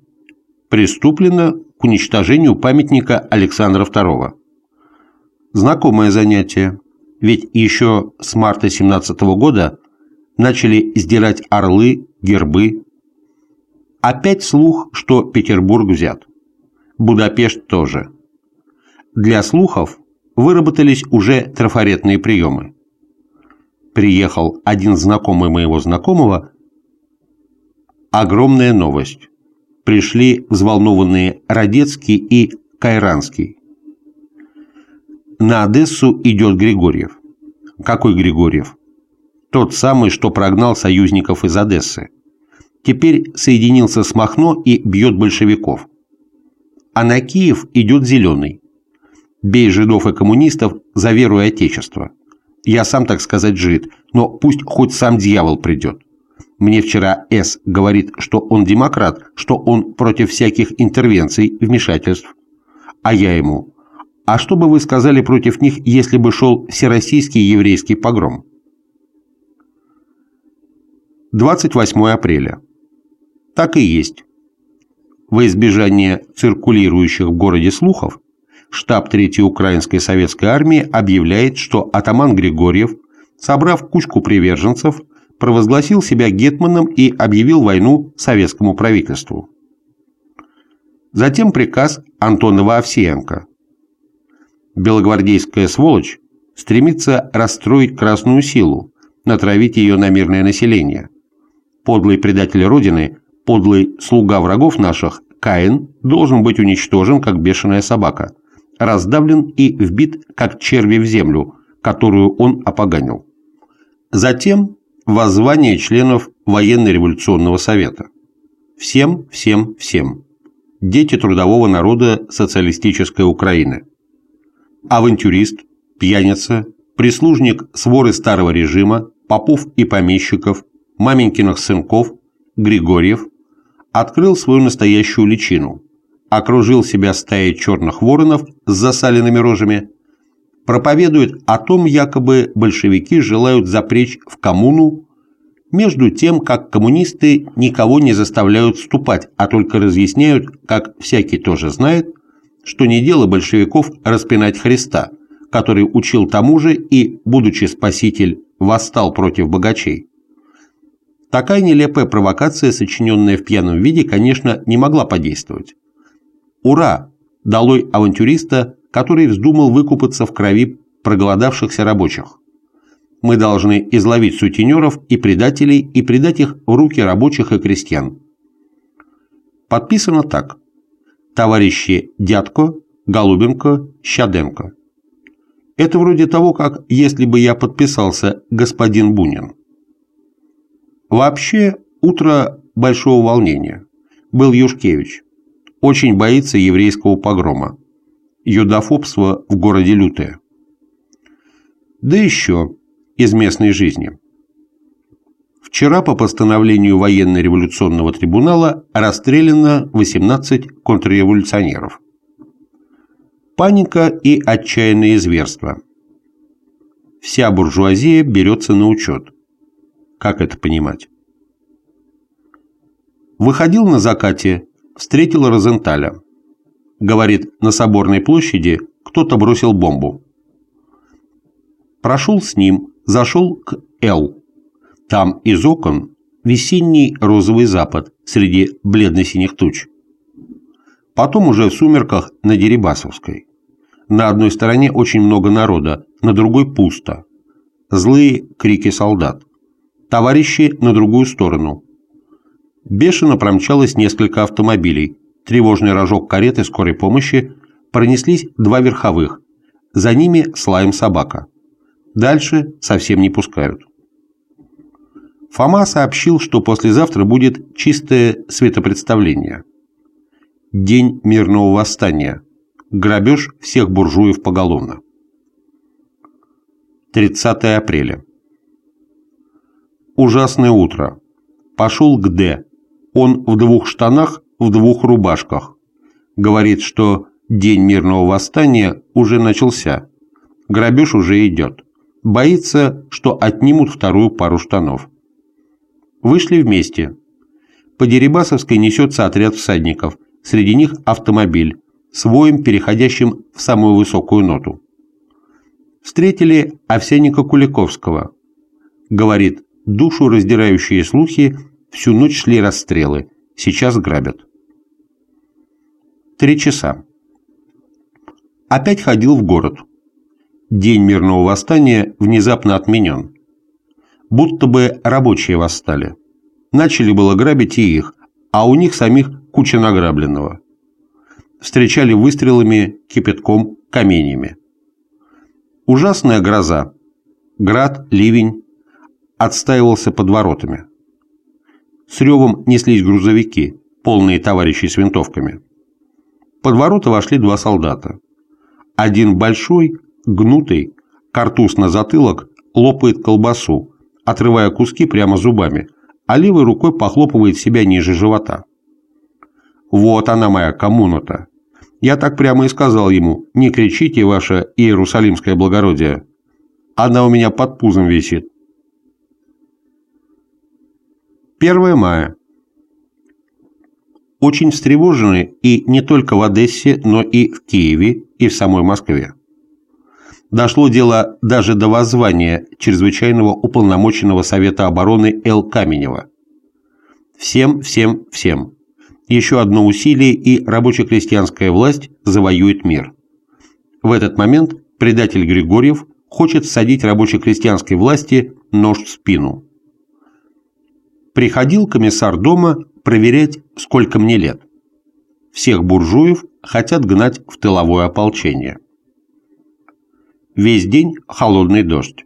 приступлено к уничтожению памятника Александра II. Знакомое занятие, ведь еще с марта 17 года начали сдирать орлы, гербы, Опять слух, что Петербург взят. Будапешт тоже. Для слухов выработались уже трафаретные приемы. Приехал один знакомый моего знакомого. Огромная новость. Пришли взволнованные Радецкий и Кайранский. На Одессу идет Григорьев. Какой Григорьев? Тот самый, что прогнал союзников из Одессы теперь соединился с Махно и бьет большевиков. А на Киев идет зеленый. Бей жидов и коммунистов за веру и отечество. Я сам, так сказать, жид, но пусть хоть сам дьявол придет. Мне вчера С. говорит, что он демократ, что он против всяких интервенций, вмешательств. А я ему, а что бы вы сказали против них, если бы шел всероссийский еврейский погром? 28 апреля. Так и есть. Во избежание циркулирующих в городе слухов, штаб 3-й Украинской советской армии объявляет, что атаман Григорьев, собрав кучку приверженцев, провозгласил себя гетманом и объявил войну советскому правительству. Затем приказ Антонова Овсеенко. Белогвардейская сволочь стремится расстроить Красную силу, натравить ее на мирное население. Подлый предатель Родины Подлый слуга врагов наших, Каин, должен быть уничтожен, как бешеная собака, раздавлен и вбит, как черви в землю, которую он опоганил. Затем воззвание членов Военно-революционного совета. Всем, всем, всем. Дети трудового народа социалистической Украины. Авантюрист, пьяница, прислужник своры старого режима, попов и помещиков, маменькиных сынков, Григорьев, открыл свою настоящую личину, окружил себя стаей черных воронов с засаленными рожами, проповедует о том, якобы большевики желают запречь в коммуну, между тем, как коммунисты никого не заставляют вступать, а только разъясняют, как всякий тоже знает, что не дело большевиков распинать Христа, который учил тому же и, будучи спаситель, восстал против богачей. Такая нелепая провокация, сочиненная в пьяном виде, конечно, не могла подействовать. Ура! Долой авантюриста, который вздумал выкупаться в крови проголодавшихся рабочих. Мы должны изловить сутенеров и предателей и предать их в руки рабочих и крестьян. Подписано так. Товарищи Дядко, Голубенко, Щаденко. Это вроде того, как если бы я подписался господин Бунин. Вообще, утро большого волнения. Был Юшкевич. Очень боится еврейского погрома. Юдофобство в городе лютое. Да еще из местной жизни. Вчера по постановлению военно-революционного трибунала расстреляно 18 контрреволюционеров. Паника и отчаянные зверства. Вся буржуазия берется на учет. Как это понимать? Выходил на закате, встретил Розенталя. Говорит, на Соборной площади кто-то бросил бомбу. Прошел с ним, зашел к Л. Там из окон весенний розовый запад среди бледно-синих туч. Потом уже в сумерках на Дерибасовской. На одной стороне очень много народа, на другой пусто. Злые крики солдат. Товарищи на другую сторону. Бешено промчалось несколько автомобилей. Тревожный рожок кареты скорой помощи пронеслись два верховых. За ними слаем собака. Дальше совсем не пускают. Фома сообщил, что послезавтра будет чистое светопредставление. День мирного восстания. Грабеж всех буржуев поголовно. 30 апреля. Ужасное утро. Пошел к Д. Он в двух штанах, в двух рубашках. Говорит, что день мирного восстания уже начался. Грабеж уже идет. Боится, что отнимут вторую пару штанов. Вышли вместе. По Дерибасовской несется отряд всадников. Среди них автомобиль, с воем, переходящим в самую высокую ноту. Встретили Овсянника Куликовского. Говорит, душу раздирающие слухи, всю ночь шли расстрелы, сейчас грабят. Три часа. Опять ходил в город. День мирного восстания внезапно отменен будто бы рабочие восстали. Начали было грабить и их, а у них самих куча награбленного. Встречали выстрелами, кипятком, каменьями. Ужасная гроза. Град, ливень. Отстаивался под воротами. С ревом неслись грузовики, полные товарищей с винтовками. Под ворота вошли два солдата. Один большой, гнутый, картуз на затылок, лопает колбасу, отрывая куски прямо зубами, а левой рукой похлопывает себя ниже живота. «Вот она моя коммуна-то!» Я так прямо и сказал ему, «Не кричите, ваше иерусалимское благородие! Она у меня под пузом висит!» 1 мая. Очень встревожены и не только в Одессе, но и в Киеве и в самой Москве. Дошло дело даже до воззвания чрезвычайного уполномоченного Совета обороны Л. Каменева. Всем, всем, всем. Еще одно усилие, и рабоче-крестьянская власть завоюет мир. В этот момент предатель Григорьев хочет садить рабоче-крестьянской власти нож в спину. Приходил комиссар дома проверять, сколько мне лет. Всех буржуев хотят гнать в тыловое ополчение. Весь день холодный дождь.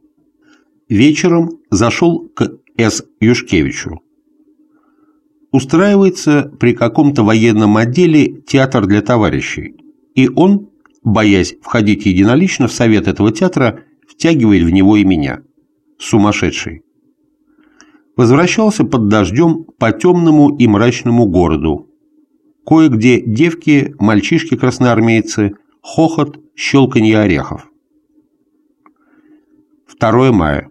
Вечером зашел к С. Юшкевичу. Устраивается при каком-то военном отделе театр для товарищей, и он, боясь входить единолично в совет этого театра, втягивает в него и меня. Сумасшедший. Возвращался под дождем по темному и мрачному городу. Кое-где девки, мальчишки-красноармейцы, хохот, щелканье орехов. 2 мая.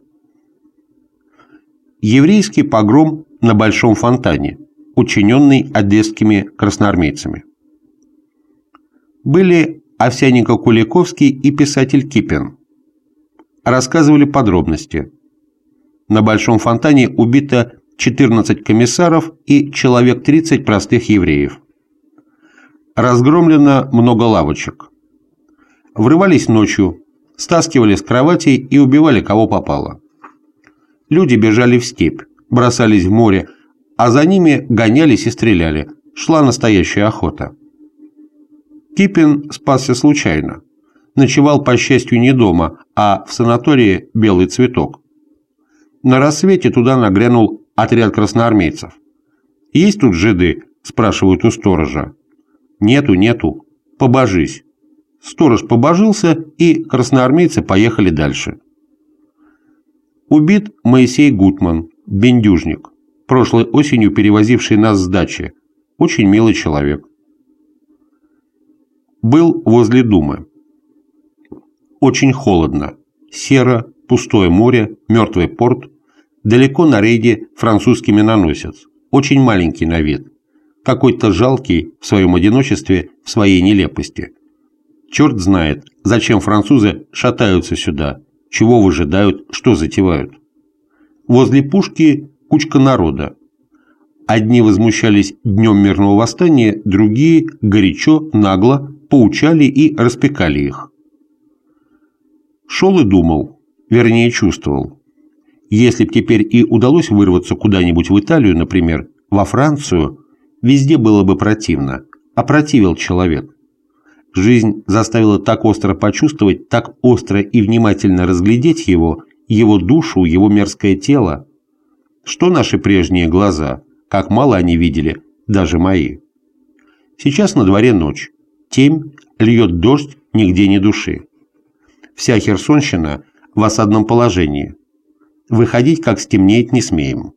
Еврейский погром на Большом фонтане, учиненный одесскими красноармейцами. Были Овсяненко Куликовский и писатель Кипин. Рассказывали подробности. На Большом фонтане убито 14 комиссаров и человек 30 простых евреев. Разгромлено много лавочек. Врывались ночью, стаскивали с кроватей и убивали кого попало. Люди бежали в степь, бросались в море, а за ними гонялись и стреляли. Шла настоящая охота. Кипин спасся случайно. Ночевал, по счастью, не дома, а в санатории «Белый цветок». На рассвете туда нагрянул отряд красноармейцев. «Есть тут жиды?» – спрашивают у сторожа. Нету, нету. Побожись. Сторож побожился, и красноармейцы поехали дальше. Убит Моисей Гутман, бендюжник, прошлой осенью перевозивший нас с дачи. Очень милый человек. Был возле Думы. Очень холодно. Серо, пустое море, мертвый порт. Далеко на рейде французский миноносец. Очень маленький на вид. Какой-то жалкий в своем одиночестве, в своей нелепости. Черт знает, зачем французы шатаются сюда, чего выжидают, что затевают. Возле пушки кучка народа. Одни возмущались днем мирного восстания, другие горячо, нагло поучали и распекали их. Шел и думал, вернее чувствовал. Если б теперь и удалось вырваться куда-нибудь в Италию, например, во Францию, везде было бы противно, опротивил человек. Жизнь заставила так остро почувствовать, так остро и внимательно разглядеть его, его душу, его мерзкое тело. Что наши прежние глаза, как мало они видели, даже мои. Сейчас на дворе ночь. Темь, льет дождь, нигде ни души. Вся Херсонщина в осадном положении. Выходить, как стемнеет, не смеем.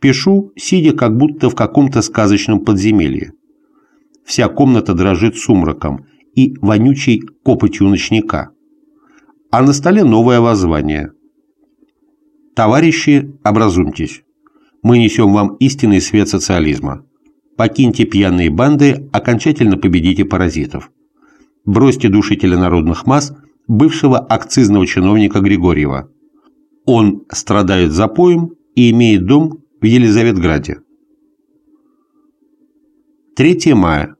Пишу, сидя как будто в каком-то сказочном подземелье. Вся комната дрожит сумраком и вонючей копотью ночника. А на столе новое воззвание. Товарищи, образумьтесь. Мы несем вам истинный свет социализма. Покиньте пьяные банды, окончательно победите паразитов. Бросьте душителя народных масс, бывшего акцизного чиновника Григорьева. Он страдает запоем и имеет дом в Елизаветграде. 3 мая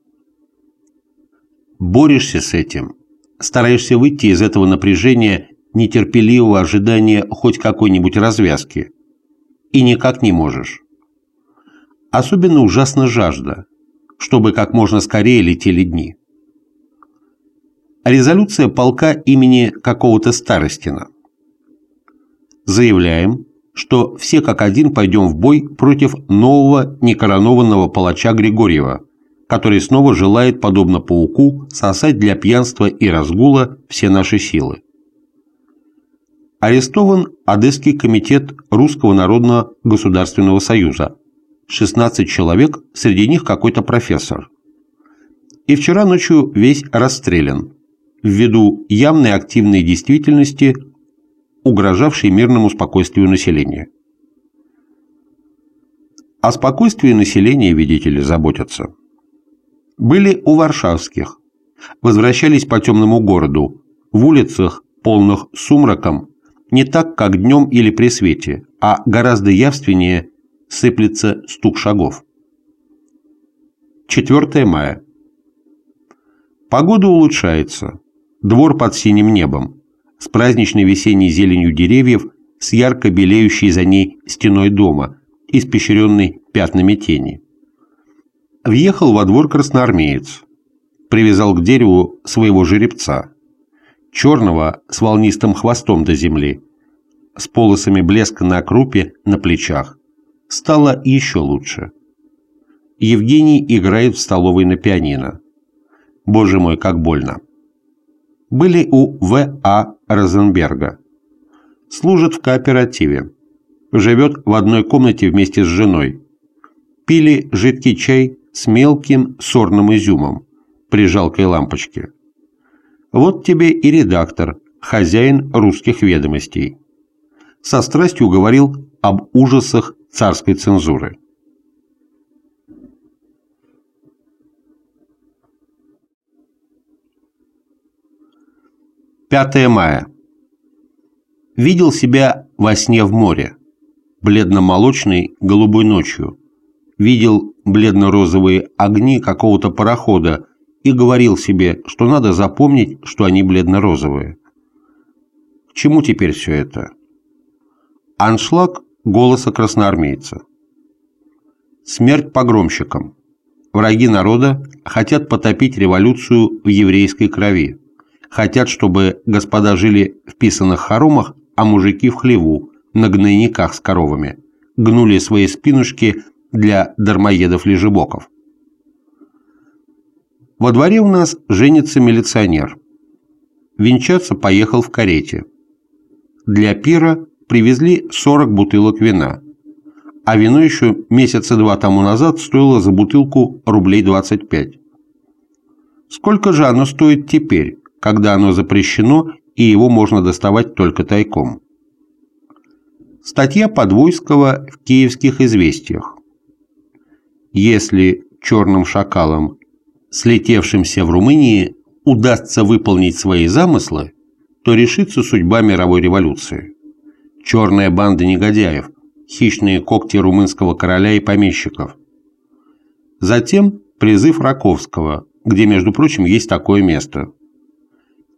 борешься с этим, стараешься выйти из этого напряжения нетерпеливого ожидания хоть какой-нибудь развязки. И никак не можешь. Особенно ужасна жажда, чтобы как можно скорее летели дни. Резолюция полка имени какого-то Старостина. Заявляем, что все как один пойдем в бой против нового некоронованного палача Григорьева – который снова желает, подобно пауку, сосать для пьянства и разгула все наши силы. Арестован Одесский комитет Русского народного государственного союза. 16 человек, среди них какой-то профессор. И вчера ночью весь расстрелян, ввиду явной активной действительности, угрожавшей мирному спокойствию населения. О спокойствии населения, видите ли, заботятся были у варшавских. Возвращались по темному городу, в улицах, полных сумраком, не так, как днем или при свете, а гораздо явственнее сыплется стук шагов. 4 мая. Погода улучшается. Двор под синим небом, с праздничной весенней зеленью деревьев, с ярко белеющей за ней стеной дома, испещренной пятнами тени. Въехал во двор красноармеец. Привязал к дереву своего жеребца. Черного с волнистым хвостом до земли. С полосами блеска на крупе на плечах. Стало еще лучше. Евгений играет в столовой на пианино. Боже мой, как больно. Были у В.А. Розенберга. Служит в кооперативе. Живет в одной комнате вместе с женой. Пили жидкий чай с мелким сорным изюмом при жалкой лампочке. Вот тебе и редактор, хозяин русских ведомостей. Со страстью говорил об ужасах царской цензуры. Пятое мая. Видел себя во сне в море, бледно-молочной голубой ночью, видел бледно-розовые огни какого-то парохода и говорил себе, что надо запомнить, что они бледно-розовые. К чему теперь все это? Аншлаг голоса красноармейца. Смерть погромщикам. Враги народа хотят потопить революцию в еврейской крови. Хотят, чтобы господа жили в писанных хоромах, а мужики в хлеву, на гнойниках с коровами. Гнули свои спинушки для дармоедов-лежебоков. Во дворе у нас женится милиционер. Венчаться поехал в карете. Для пира привезли 40 бутылок вина, а вино еще месяца два тому назад стоило за бутылку рублей 25. Сколько же оно стоит теперь, когда оно запрещено и его можно доставать только тайком? Статья Подвойского в «Киевских известиях». Если черным шакалам, слетевшимся в Румынии, удастся выполнить свои замыслы, то решится судьба мировой революции. Черная банда негодяев, хищные когти румынского короля и помещиков. Затем призыв Раковского, где, между прочим, есть такое место.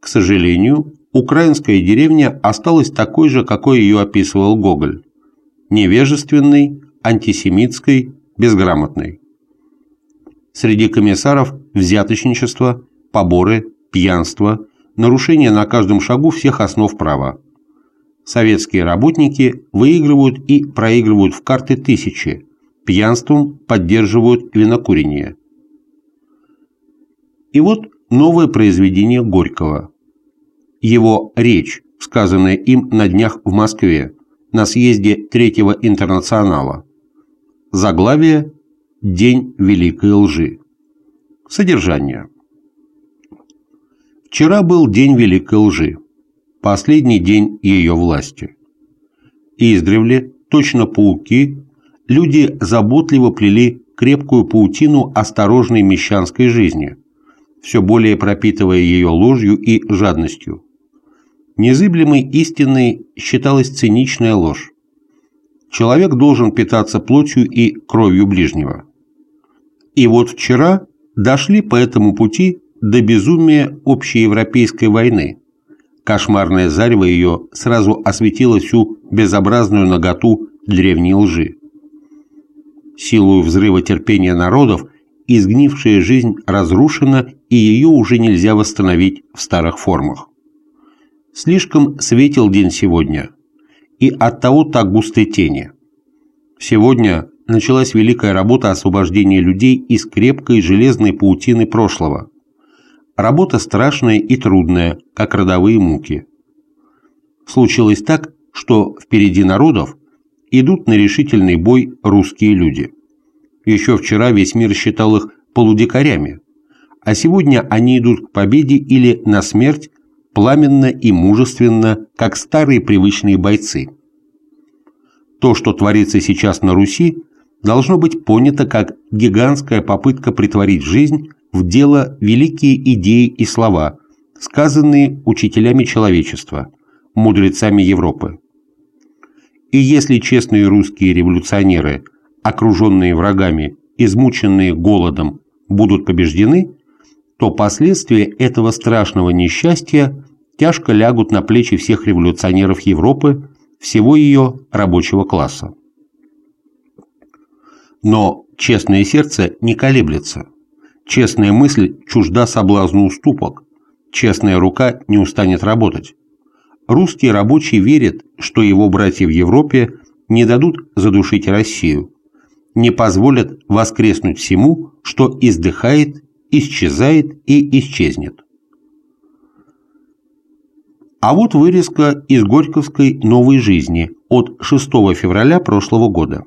К сожалению, украинская деревня осталась такой же, какой ее описывал Гоголь. Невежественной, антисемитской, безграмотной. Среди комиссаров взяточничество, поборы, пьянство, нарушение на каждом шагу всех основ права. Советские работники выигрывают и проигрывают в карты тысячи, пьянством поддерживают винокурение. И вот новое произведение Горького. Его речь, сказанная им на днях в Москве, на съезде Третьего интернационала. Заглавие «День великой лжи». Содержание. Вчера был День великой лжи, последний день ее власти. Издревле, точно пауки, люди заботливо плели крепкую паутину осторожной мещанской жизни – все более пропитывая ее ложью и жадностью. Незыблемой истиной считалась циничная ложь. Человек должен питаться плотью и кровью ближнего. И вот вчера дошли по этому пути до безумия общеевропейской войны. Кошмарное зарево ее сразу осветило всю безобразную наготу древней лжи. Силою взрыва терпения народов изгнившая жизнь разрушена и ее уже нельзя восстановить в старых формах. Слишком светил день сегодня, и оттого так густые тени. Сегодня началась великая работа освобождения людей из крепкой железной паутины прошлого. Работа страшная и трудная, как родовые муки. Случилось так, что впереди народов идут на решительный бой русские люди. Еще вчера весь мир считал их полудикарями, а сегодня они идут к победе или на смерть пламенно и мужественно, как старые привычные бойцы. То, что творится сейчас на Руси, должно быть понято как гигантская попытка притворить жизнь в дело великие идеи и слова, сказанные учителями человечества, мудрецами Европы. И если честные русские революционеры, окруженные врагами, измученные голодом, будут побеждены, то последствия этого страшного несчастья тяжко лягут на плечи всех революционеров Европы, всего ее рабочего класса. Но честное сердце не колеблется. Честная мысль чужда соблазну уступок. Честная рука не устанет работать. Русские рабочие верят, что его братья в Европе не дадут задушить Россию, не позволят воскреснуть всему, что издыхает исчезает и исчезнет. А вот вырезка из Горьковской «Новой жизни» от 6 февраля прошлого года.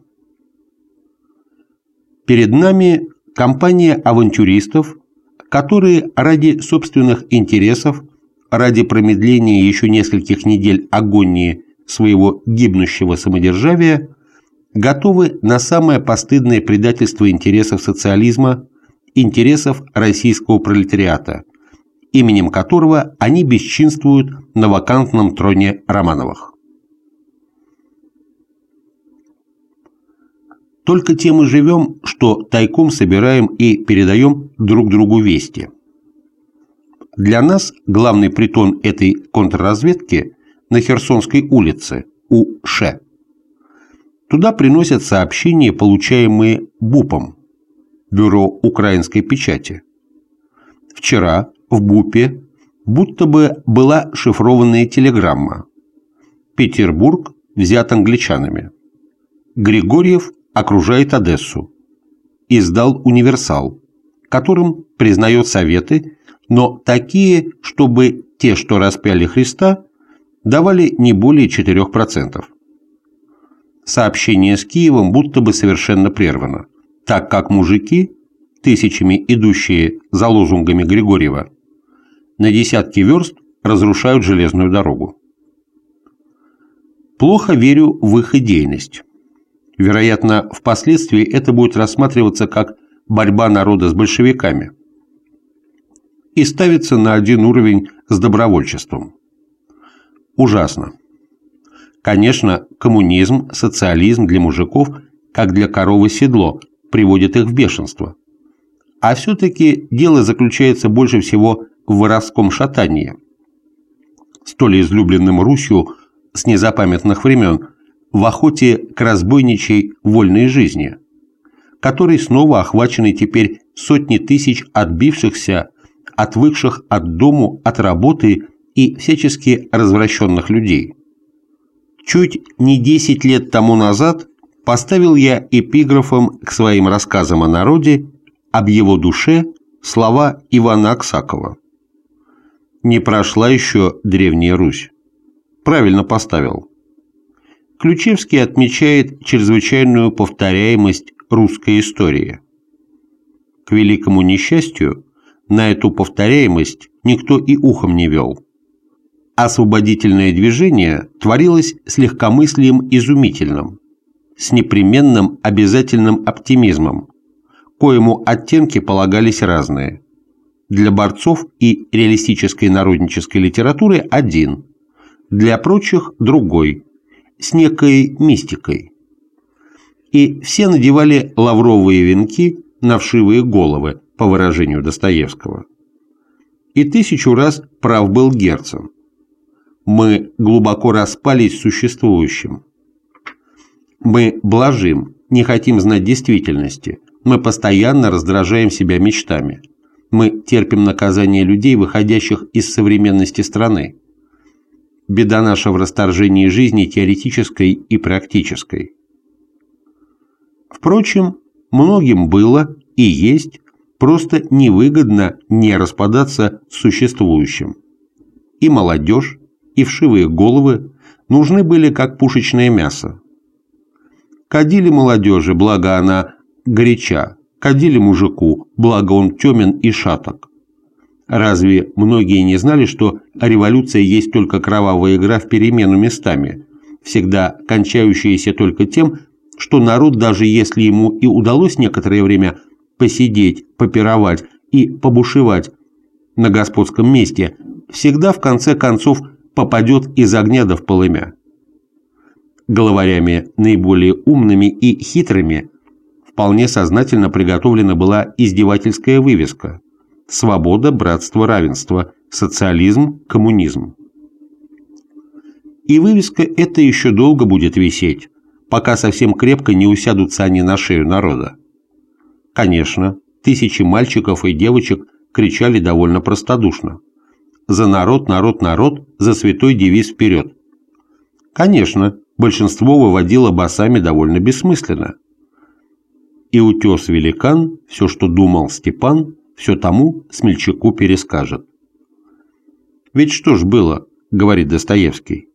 Перед нами компания авантюристов, которые ради собственных интересов, ради промедления еще нескольких недель агонии своего гибнущего самодержавия, готовы на самое постыдное предательство интересов социализма интересов российского пролетариата, именем которого они бесчинствуют на вакантном троне Романовых. Только тем и живем, что тайком собираем и передаем друг другу вести. Для нас главный притон этой контрразведки на Херсонской улице, у Ш. Туда приносят сообщения, получаемые БУПом, Бюро украинской печати. Вчера в БУПе будто бы была шифрованная телеграмма. Петербург взят англичанами. Григорьев окружает Одессу. Издал «Универсал». которым признает советы, но такие, чтобы те, что распяли Христа, давали не более 4%. Сообщение с Киевом будто бы совершенно прервано, так как мужики, тысячами идущие за лозунгами Григорьева, на десятки верст разрушают железную дорогу. Плохо верю в их идейность. Вероятно, впоследствии это будет рассматриваться как борьба народа с большевиками и ставиться на один уровень с добровольчеством. Ужасно. Конечно, коммунизм, социализм для мужиков, как для коровы седло, приводит их в бешенство. А все-таки дело заключается больше всего в воровском шатании. Столь излюбленным Русью с незапамятных времен в охоте к разбойничей вольной жизни, которой снова охвачены теперь сотни тысяч отбившихся, отвыкших от дому, от работы и всячески развращенных людей. Чуть не 10 лет тому назад поставил я эпиграфом к своим рассказам о народе об его душе слова Ивана Аксакова. Не прошла еще Древняя Русь. Правильно поставил. Ключевский отмечает чрезвычайную повторяемость русской истории. К великому несчастью, на эту повторяемость никто и ухом не вел. Освободительное движение творилось с легкомыслием изумительным, с непременным обязательным оптимизмом, коему оттенки полагались разные. Для борцов и реалистической народнической литературы один, для прочих другой, с некой мистикой. И все надевали лавровые венки на вшивые головы, по выражению Достоевского. И тысячу раз прав был Герцен мы глубоко распались существующим. Мы блажим, не хотим знать действительности, мы постоянно раздражаем себя мечтами. Мы терпим наказание людей, выходящих из современности страны. Беда наша в расторжении жизни теоретической и практической. Впрочем, многим было и есть просто невыгодно не распадаться с существующим. И молодежь, и вшивые головы нужны были как пушечное мясо. Кадили молодежи, благо она горяча, кадили мужику, благо он темен и шаток. Разве многие не знали, что революция есть только кровавая игра в перемену местами, всегда кончающаяся только тем, что народ, даже если ему и удалось некоторое время посидеть, попировать и побушевать на господском месте, всегда в конце концов попадет из огня до в полымя. Главарями наиболее умными и хитрыми вполне сознательно приготовлена была издевательская вывеска «Свобода, братство, равенство, социализм, коммунизм». И вывеска эта еще долго будет висеть, пока совсем крепко не усядутся они на шею народа. Конечно, тысячи мальчиков и девочек кричали довольно простодушно – за народ, народ, народ, за святой девиз вперед. Конечно, большинство выводило басами довольно бессмысленно. И утес великан, все, что думал Степан, все тому смельчаку перескажет. Ведь что ж было, говорит Достоевский,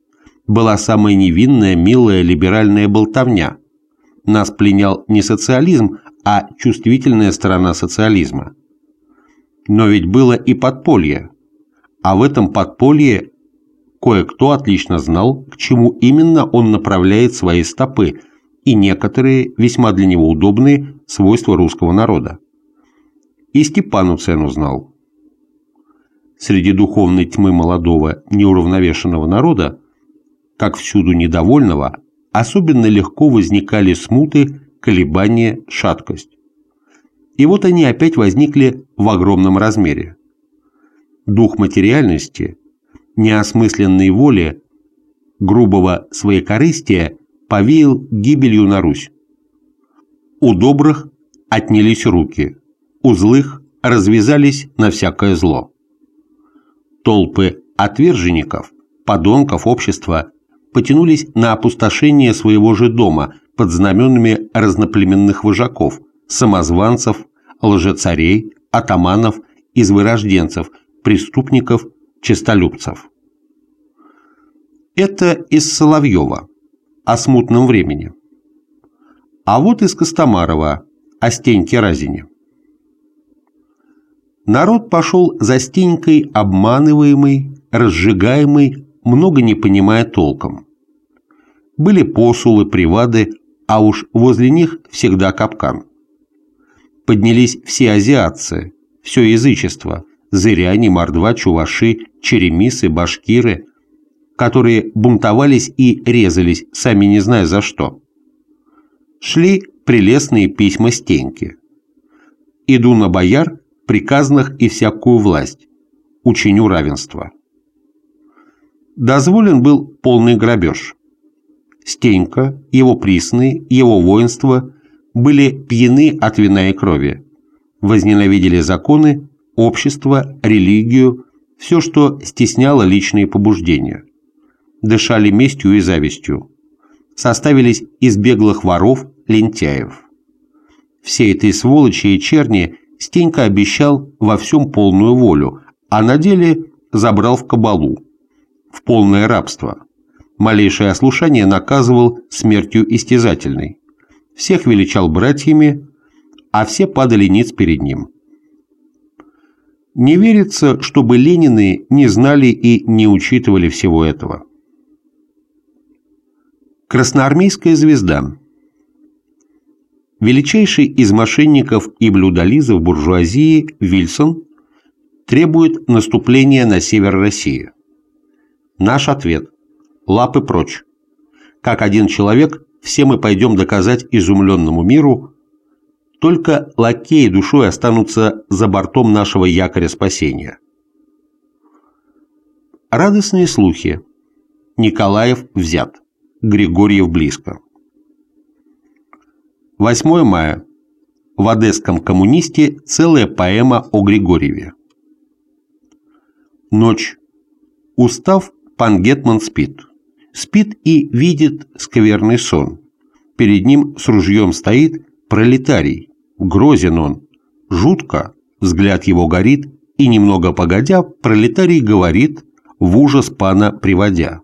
была самая невинная, милая, либеральная болтовня. Нас пленял не социализм, а чувствительная сторона социализма. Но ведь было и подполье, а в этом подполье кое-кто отлично знал, к чему именно он направляет свои стопы и некоторые, весьма для него удобные, свойства русского народа. И Степану цену знал. Среди духовной тьмы молодого, неуравновешенного народа, как всюду недовольного, особенно легко возникали смуты, колебания, шаткость. И вот они опять возникли в огромном размере дух материальности, неосмысленной воли, грубого своекорыстия повеял гибелью на Русь. У добрых отнялись руки, у злых развязались на всякое зло. Толпы отверженников, подонков общества потянулись на опустошение своего же дома под знаменами разноплеменных вожаков, самозванцев, лжецарей, атаманов из вырожденцев, преступников, честолюбцев. Это из Соловьева, о смутном времени. А вот из Костомарова, о Стеньке Разине. Народ пошел за Стенькой обманываемый, разжигаемый, много не понимая толком. Были посулы, привады, а уж возле них всегда капкан. Поднялись все азиатцы, все язычество, зыряне, мордва, чуваши, черемисы, башкиры, которые бунтовались и резались, сами не зная за что. Шли прелестные письма Стеньки. «Иду на бояр, приказных и всякую власть, ученю равенства». Дозволен был полный грабеж. Стенька, его присные, его воинство были пьяны от вина и крови, возненавидели законы, общество, религию, все, что стесняло личные побуждения. Дышали местью и завистью. Составились из беглых воров, лентяев. Все этой сволочи и черни Стенька обещал во всем полную волю, а на деле забрал в кабалу, в полное рабство. Малейшее ослушание наказывал смертью истязательной. Всех величал братьями, а все падали ниц перед ним. Не верится, чтобы Ленины не знали и не учитывали всего этого. Красноармейская звезда Величайший из мошенников и блюдолизов буржуазии Вильсон требует наступления на север России. Наш ответ – лапы прочь. Как один человек, все мы пойдем доказать изумленному миру, только лакеи душой останутся за бортом нашего якоря спасения. Радостные слухи. Николаев взят. Григорьев близко. 8 мая. В Одесском коммунисте целая поэма о Григорьеве. Ночь. Устав Пан Гетман спит. Спит и видит скверный сон. Перед ним с ружьем стоит пролетарий. Грозен он. Жутко. Взгляд его горит, и немного погодя, пролетарий говорит, в ужас пана приводя.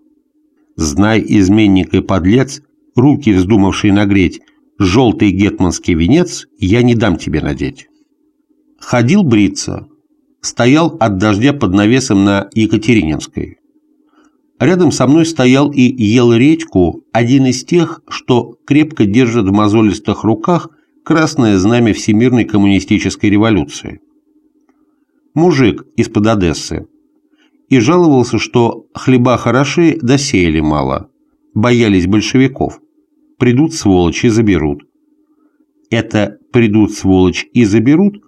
«Знай, изменник и подлец, руки вздумавший нагреть, желтый гетманский венец я не дам тебе надеть». Ходил бриться, стоял от дождя под навесом на Екатерининской. Рядом со мной стоял и ел редьку один из тех, что крепко держит в мозолистых руках красное знамя Всемирной коммунистической революции. Мужик из-под Одессы. И жаловался, что хлеба хороши, досеяли мало. Боялись большевиков. Придут сволочи заберут. Это «придут сволочь и заберут»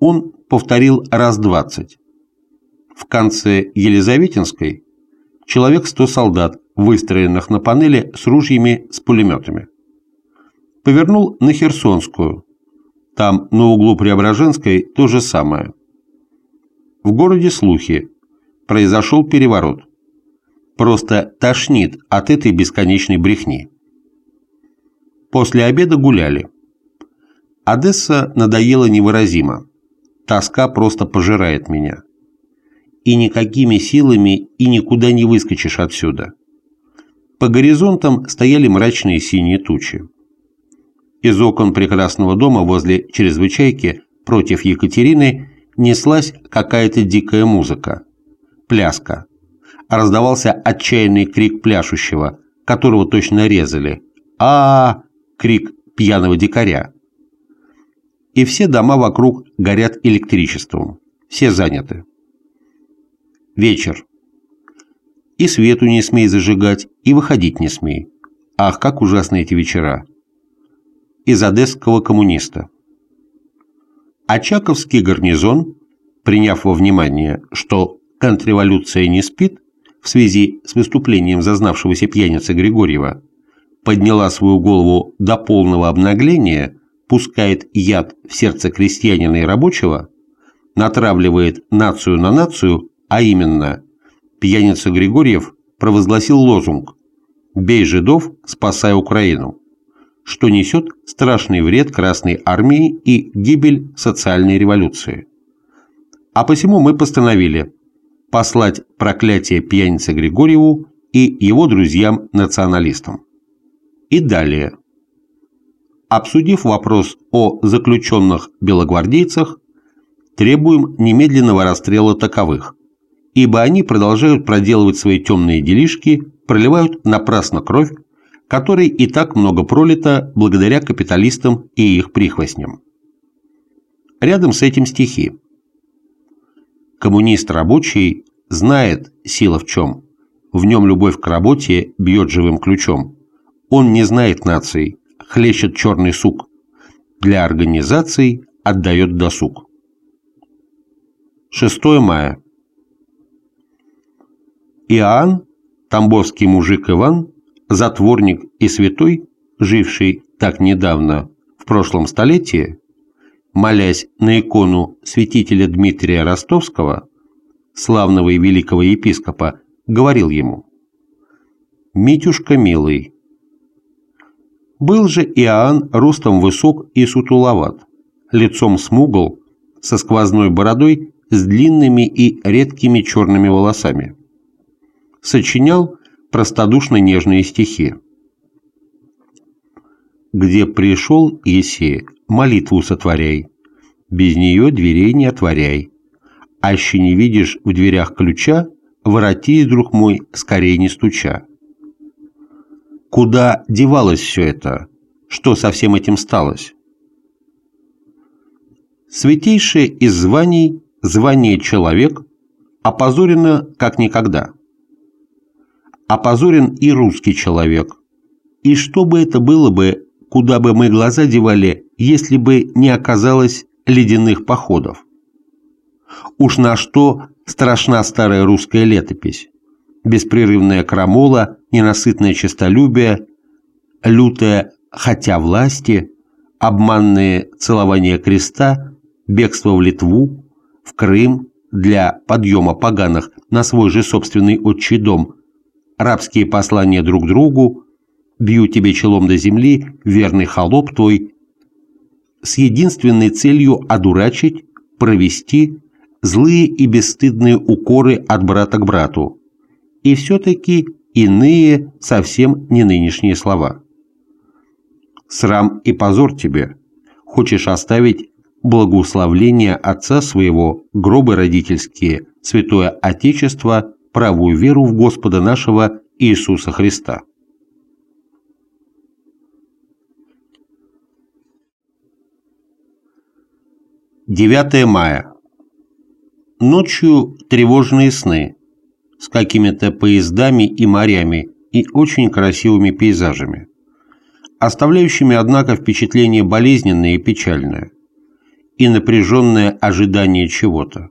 он повторил раз двадцать. В конце Елизаветинской человек 100 солдат, выстроенных на панели с ружьями с пулеметами. Повернул на Херсонскую. Там, на углу Преображенской, то же самое. В городе слухи. Произошел переворот. Просто тошнит от этой бесконечной брехни. После обеда гуляли. Одесса надоела невыразимо. Тоска просто пожирает меня и никакими силами и никуда не выскочишь отсюда. По горизонтам стояли мрачные синие тучи. Из окон прекрасного дома возле чрезвычайки против Екатерины неслась какая-то дикая музыка. Пляска. Раздавался отчаянный крик пляшущего, которого точно резали. а, -а, -а крик пьяного дикаря. И все дома вокруг горят электричеством. Все заняты. Вечер. И свету не смей зажигать, и выходить не смей. Ах, как ужасны эти вечера. Из одесского коммуниста. Очаковский гарнизон, приняв во внимание, что контрреволюция не спит, в связи с выступлением зазнавшегося пьяницы Григорьева, подняла свою голову до полного обнагления, пускает яд в сердце крестьянина и рабочего, натравливает нацию на нацию а именно, пьяница Григорьев провозгласил лозунг «Бей жидов, спасай Украину», что несет страшный вред Красной Армии и гибель социальной революции. А посему мы постановили послать проклятие пьянице Григорьеву и его друзьям-националистам. И далее. Обсудив вопрос о заключенных белогвардейцах, требуем немедленного расстрела таковых, ибо они продолжают проделывать свои темные делишки, проливают напрасно кровь, которой и так много пролито благодаря капиталистам и их прихвостням. Рядом с этим стихи. Коммунист рабочий знает сила в чем. В нем любовь к работе бьет живым ключом. Он не знает наций, хлещет черный сук. Для организаций отдает досуг. 6 мая. Иоанн, тамбовский мужик Иван, затворник и святой, живший так недавно, в прошлом столетии, молясь на икону святителя Дмитрия Ростовского, славного и великого епископа, говорил ему «Митюшка милый». Был же Иоанн ростом высок и сутуловат, лицом смугл, со сквозной бородой, с длинными и редкими черными волосами. Сочинял простодушно нежные стихи. «Где пришел Есея, молитву сотворяй, без нее дверей не отворяй. Аще не видишь в дверях ключа, воротись, друг мой, скорее не стуча. Куда девалось все это? Что со всем этим сталось? Святейшее из званий, звание человек, опозорено как никогда. Опозорен и русский человек. И что бы это было бы, куда бы мы глаза девали, если бы не оказалось ледяных походов. Уж на что страшна старая русская летопись. Беспрерывная крамола, ненасытное честолюбие, лютая «хотя власти», обманные целования креста, бегство в Литву, в Крым для подъема поганых на свой же собственный отчий дом, рабские послания друг другу, бью тебе челом до земли, верный холоп твой, с единственной целью одурачить, провести злые и бесстыдные укоры от брата к брату. И все-таки иные, совсем не нынешние слова. «Срам и позор тебе! Хочешь оставить благословление отца своего, гробы родительские, святое Отечество, правую веру в Господа нашего Иисуса Христа». 9 мая. Ночью тревожные сны с какими-то поездами и морями и очень красивыми пейзажами, оставляющими, однако, впечатление болезненное и печальное, и напряженное ожидание чего-то.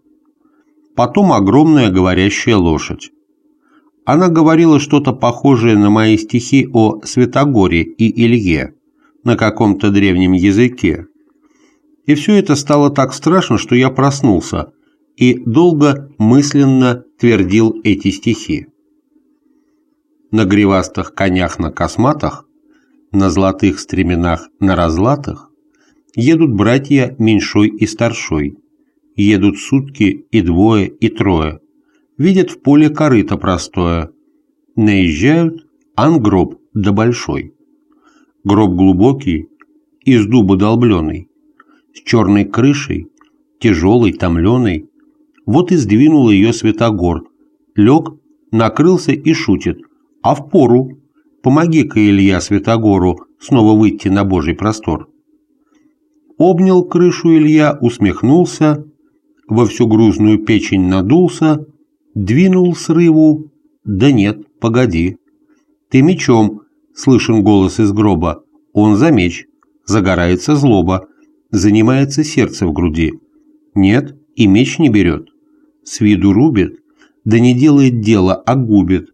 Потом огромная говорящая лошадь. Она говорила что-то похожее на мои стихи о Святогоре и Илье на каком-то древнем языке, и все это стало так страшно, что я проснулся и долго мысленно твердил эти стихи. На гривастых конях на косматах, на золотых стременах на разлатах едут братья меньшой и старшой, едут сутки и двое и трое, видят в поле корыто простое, наезжают ангроб да большой. Гроб глубокий, из дуба долбленый, с черной крышей, тяжелой, томленой. Вот и сдвинул ее Светогор. Лег, накрылся и шутит. А в пору. Помоги-ка, Илья, Светогору снова выйти на Божий простор. Обнял крышу Илья, усмехнулся, во всю грузную печень надулся, двинул срыву. Да нет, погоди. Ты мечом, слышен голос из гроба. Он за меч, загорается злоба занимается сердце в груди. Нет, и меч не берет. С виду рубит, да не делает дело, а губит.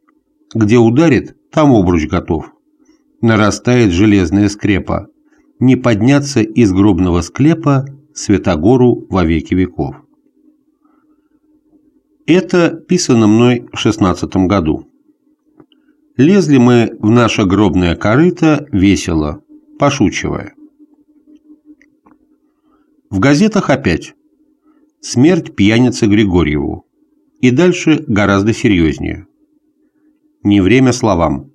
Где ударит, там обруч готов. Нарастает железная скрепа. Не подняться из гробного склепа Святогору во веки веков. Это писано мной в шестнадцатом году. Лезли мы в наше гробное корыто весело, пошучивая. В газетах опять. Смерть пьяницы Григорьеву. И дальше гораздо серьезнее. Не время словам.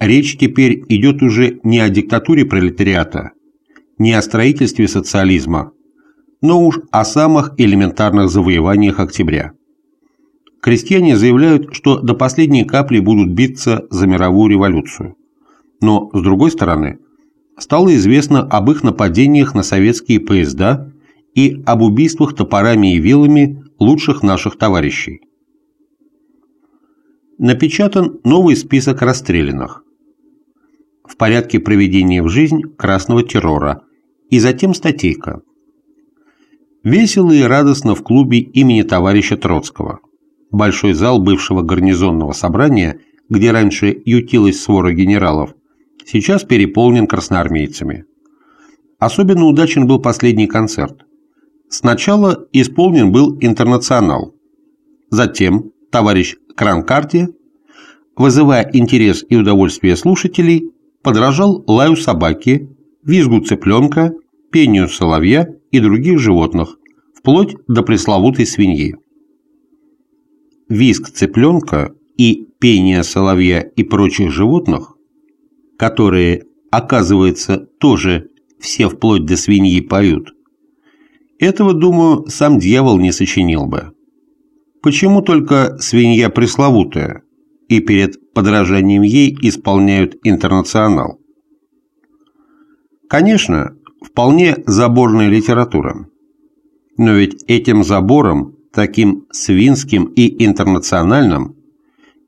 Речь теперь идет уже не о диктатуре пролетариата, не о строительстве социализма, но уж о самых элементарных завоеваниях октября. Крестьяне заявляют, что до последней капли будут биться за мировую революцию. Но, с другой стороны, стало известно об их нападениях на советские поезда и об убийствах топорами и вилами лучших наших товарищей. Напечатан новый список расстрелянных в порядке проведения в жизнь красного террора и затем статейка. Весело и радостно в клубе имени товарища Троцкого. Большой зал бывшего гарнизонного собрания, где раньше ютилась свора генералов, сейчас переполнен красноармейцами. Особенно удачен был последний концерт. Сначала исполнен был «Интернационал». Затем товарищ Кранкарте, вызывая интерес и удовольствие слушателей, подражал лаю собаки, визгу цыпленка, пению соловья и других животных, вплоть до пресловутой свиньи. Визг цыпленка и пение соловья и прочих животных которые, оказывается, тоже все вплоть до свиньи поют, этого, думаю, сам дьявол не сочинил бы. Почему только свинья пресловутая, и перед подражанием ей исполняют интернационал? Конечно, вполне заборная литература. Но ведь этим забором, таким свинским и интернациональным,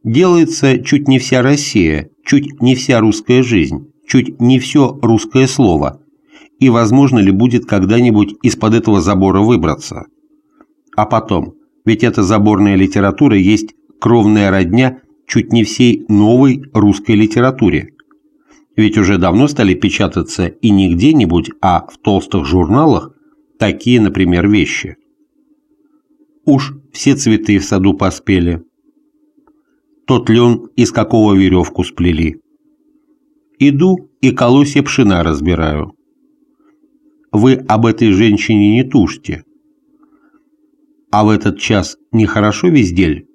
делается чуть не вся Россия чуть не вся русская жизнь, чуть не все русское слово, и возможно ли будет когда-нибудь из-под этого забора выбраться. А потом, ведь эта заборная литература есть кровная родня чуть не всей новой русской литературе. Ведь уже давно стали печататься и не где-нибудь, а в толстых журналах такие, например, вещи. Уж все цветы в саду поспели, тот лен из какого веревку сплели. Иду и колосья пшена разбираю. Вы об этой женщине не тушьте. А в этот час нехорошо вездель?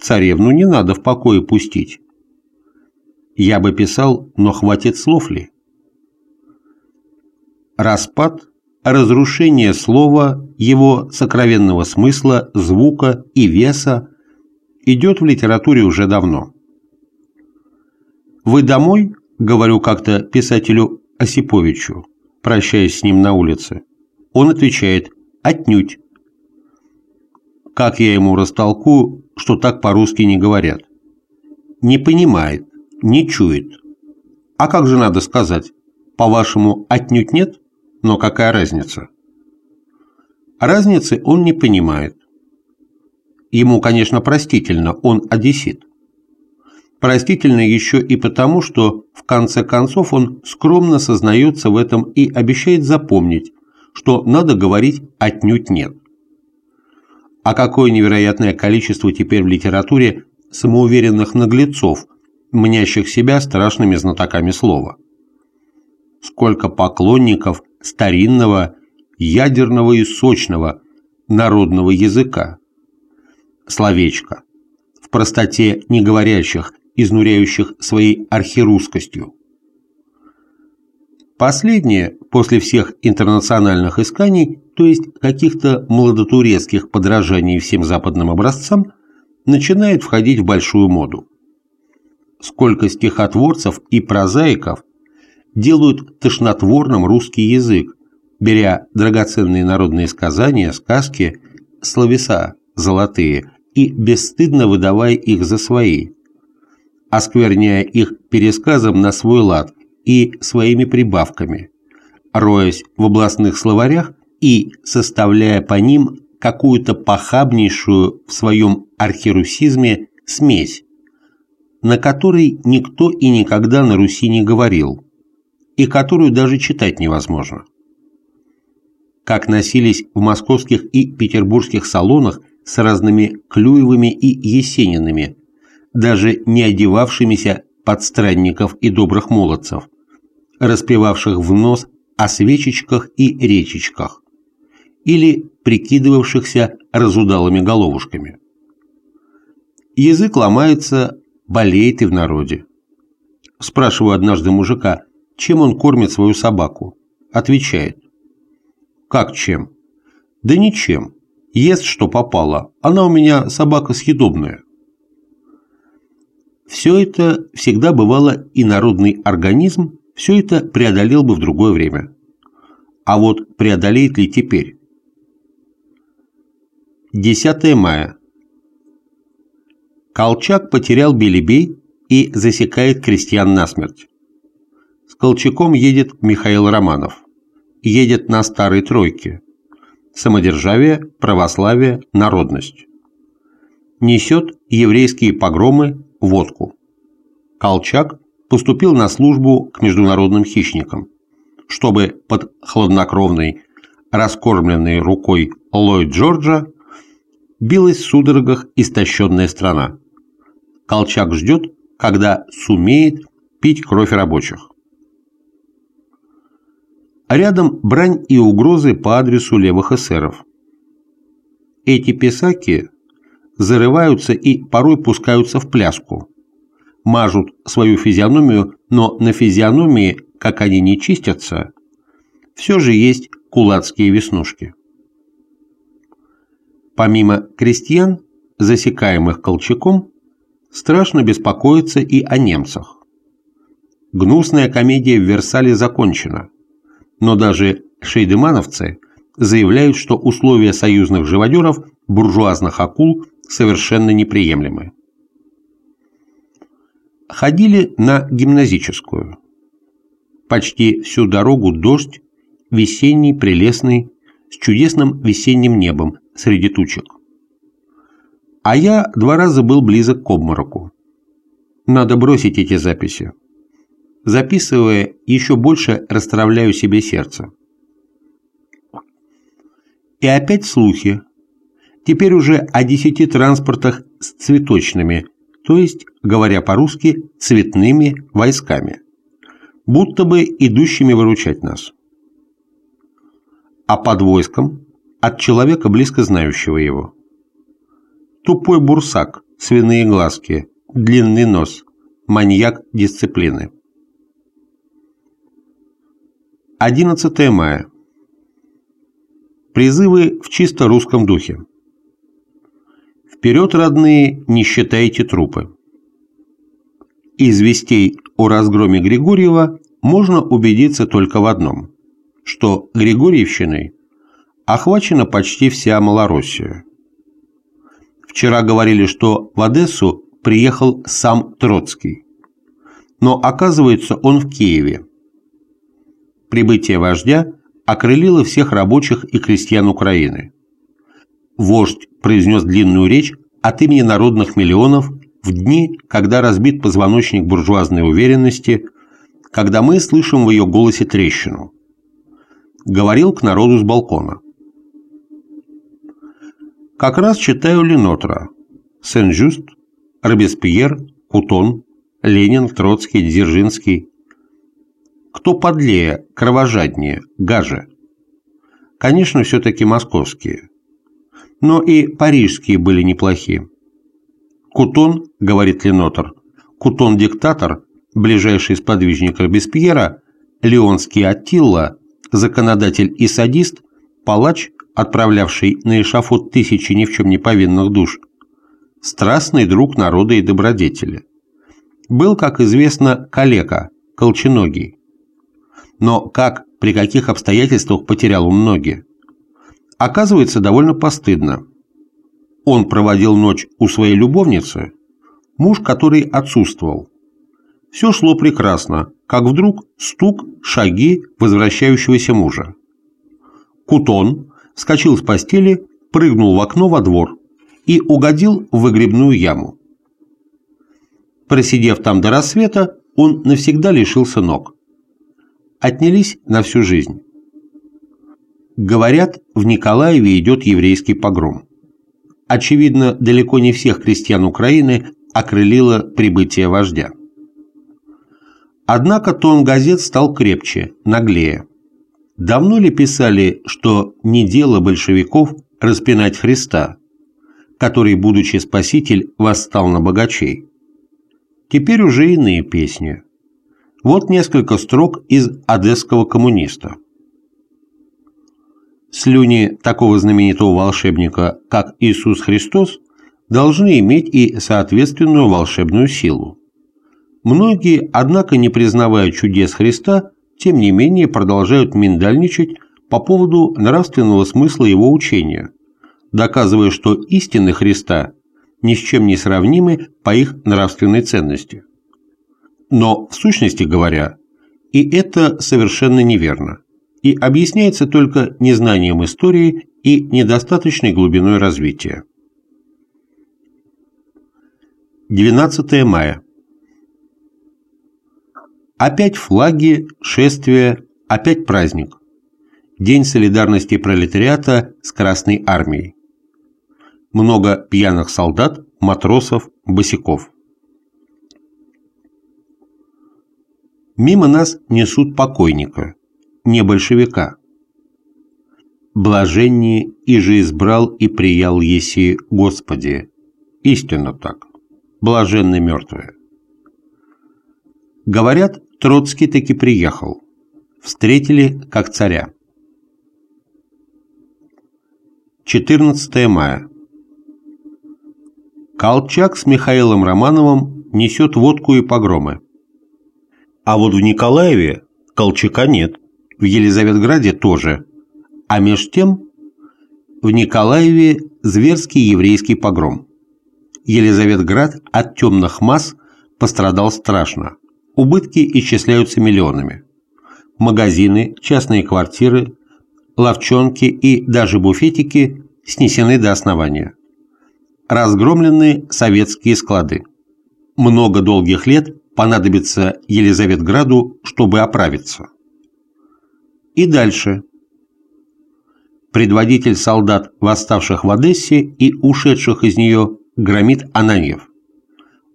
Царевну не надо в покое пустить. Я бы писал, но хватит слов ли? Распад, разрушение слова, его сокровенного смысла, звука и веса идет в литературе уже давно. «Вы домой?» – говорю как-то писателю Осиповичу, прощаясь с ним на улице. Он отвечает «Отнюдь». Как я ему растолкую, что так по-русски не говорят? Не понимает, не чует. А как же надо сказать? По-вашему, отнюдь нет? Но какая разница? Разницы он не понимает. Ему, конечно, простительно, он одессит. Простительно еще и потому, что в конце концов он скромно сознается в этом и обещает запомнить, что надо говорить отнюдь нет. А какое невероятное количество теперь в литературе самоуверенных наглецов, мнящих себя страшными знатоками слова. Сколько поклонников старинного, ядерного и сочного народного языка словечко, в простоте неговорящих, изнуряющих своей архирусскостью. Последнее, после всех интернациональных исканий, то есть каких-то молодотурецких подражаний всем западным образцам, начинает входить в большую моду. Сколько стихотворцев и прозаиков делают тошнотворным русский язык, беря драгоценные народные сказания, сказки, словеса золотые и бесстыдно выдавая их за свои, оскверняя их пересказом на свой лад и своими прибавками, роясь в областных словарях и составляя по ним какую-то похабнейшую в своем архирусизме смесь, на которой никто и никогда на Руси не говорил, и которую даже читать невозможно. Как носились в московских и петербургских салонах с разными Клюевыми и Есенинами, даже не одевавшимися под странников и добрых молодцев, распевавших в нос о свечечках и речечках, или прикидывавшихся разудалыми головушками. Язык ломается, болеет и в народе. Спрашиваю однажды мужика, чем он кормит свою собаку. Отвечает. Как чем? Да ничем. Ест, что попало. Она у меня собака съедобная. Все это всегда бывало и народный организм, все это преодолел бы в другое время. А вот преодолеет ли теперь? 10 мая. Колчак потерял Белебей и засекает крестьян насмерть. С Колчаком едет Михаил Романов. Едет на старой тройке. Самодержавие, православие, народность. Несет еврейские погромы, водку. Колчак поступил на службу к международным хищникам, чтобы под хладнокровной, раскормленной рукой Ллойд Джорджа билась в судорогах истощенная страна. Колчак ждет, когда сумеет пить кровь рабочих. А рядом брань и угрозы по адресу левых эсеров. Эти писаки зарываются и порой пускаются в пляску. Мажут свою физиономию, но на физиономии, как они не чистятся, все же есть кулацкие веснушки. Помимо крестьян, засекаемых Колчаком, страшно беспокоиться и о немцах. Гнусная комедия в Версале закончена, но даже шейдемановцы заявляют, что условия союзных живодеров, буржуазных акул, совершенно неприемлемы. Ходили на гимназическую. Почти всю дорогу дождь, весенний, прелестный, с чудесным весенним небом, среди тучек. А я два раза был близок к обмороку. Надо бросить эти записи. Записывая, еще больше расстравляю себе сердце. И опять слухи. Теперь уже о десяти транспортах с цветочными, то есть, говоря по-русски, цветными войсками. Будто бы идущими выручать нас. А под войском от человека, близко знающего его. Тупой бурсак, свиные глазки, длинный нос, маньяк дисциплины. 11 мая. Призывы в чисто русском духе. Вперед, родные, не считайте трупы. Из вестей о разгроме Григорьева можно убедиться только в одном, что Григорьевщиной охвачена почти вся Малороссия. Вчера говорили, что в Одессу приехал сам Троцкий. Но оказывается, он в Киеве. Прибытие вождя окрылило всех рабочих и крестьян Украины. Вождь произнес длинную речь от имени народных миллионов в дни, когда разбит позвоночник буржуазной уверенности, когда мы слышим в ее голосе трещину. Говорил к народу с балкона. Как раз читаю Ленотра, Сен-Жюст, Робеспьер, Кутон, Ленин, Троцкий, Дзержинский. Кто подлее, кровожаднее, гаже? Конечно, все-таки московские. Но и парижские были неплохие. Кутон, говорит Ленотр, Кутон-диктатор, ближайший сподвижник Робеспьера, Леонский Аттилла, законодатель и садист, палач отправлявший на эшафот тысячи ни в чем не повинных душ, страстный друг народа и добродетели. Был, как известно, калека, колченогий. Но как, при каких обстоятельствах потерял он ноги? Оказывается, довольно постыдно. Он проводил ночь у своей любовницы, муж который отсутствовал. Все шло прекрасно, как вдруг стук, шаги возвращающегося мужа. Кутон, вскочил с постели, прыгнул в окно во двор и угодил в выгребную яму. Просидев там до рассвета, он навсегда лишился ног. Отнялись на всю жизнь. Говорят, в Николаеве идет еврейский погром. Очевидно, далеко не всех крестьян Украины окрылило прибытие вождя. Однако тон газет стал крепче, наглее. Давно ли писали, что не дело большевиков распинать Христа, который, будучи спаситель, восстал на богачей? Теперь уже иные песни. Вот несколько строк из «Одесского коммуниста». Слюни такого знаменитого волшебника, как Иисус Христос, должны иметь и соответственную волшебную силу. Многие, однако, не признавая чудес Христа, тем не менее продолжают миндальничать по поводу нравственного смысла его учения, доказывая, что истины Христа ни с чем не сравнимы по их нравственной ценности. Но, в сущности говоря, и это совершенно неверно и объясняется только незнанием истории и недостаточной глубиной развития. 12 мая. Опять флаги, шествия, опять праздник. День солидарности пролетариата с Красной Армией. Много пьяных солдат, матросов, босиков. Мимо нас несут покойника не большевика. Блаженнее и же избрал и приял еси Господи. Истинно так. Блаженны мертвые. Говорят, Троцкий таки приехал. Встретили как царя. 14 мая. Колчак с Михаилом Романовым несет водку и погромы. А вот в Николаеве Колчака нет в Елизаветграде тоже, а меж тем в Николаеве зверский еврейский погром. Елизаветград от темных масс пострадал страшно. Убытки исчисляются миллионами. Магазины, частные квартиры, ловчонки и даже буфетики снесены до основания. Разгромлены советские склады. Много долгих лет понадобится Елизаветграду, чтобы оправиться. И дальше. Предводитель солдат, восставших в Одессе и ушедших из нее, громит Ананьев.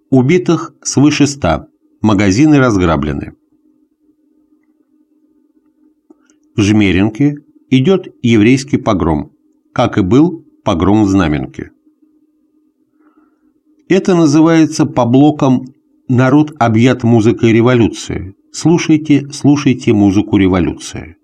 Убитых свыше ста, магазины разграблены. В Жмеринке идет еврейский погром, как и был погром в Знаменке. Это называется по блокам «Народ объят музыкой революции». Слушайте, слушайте музыку революции.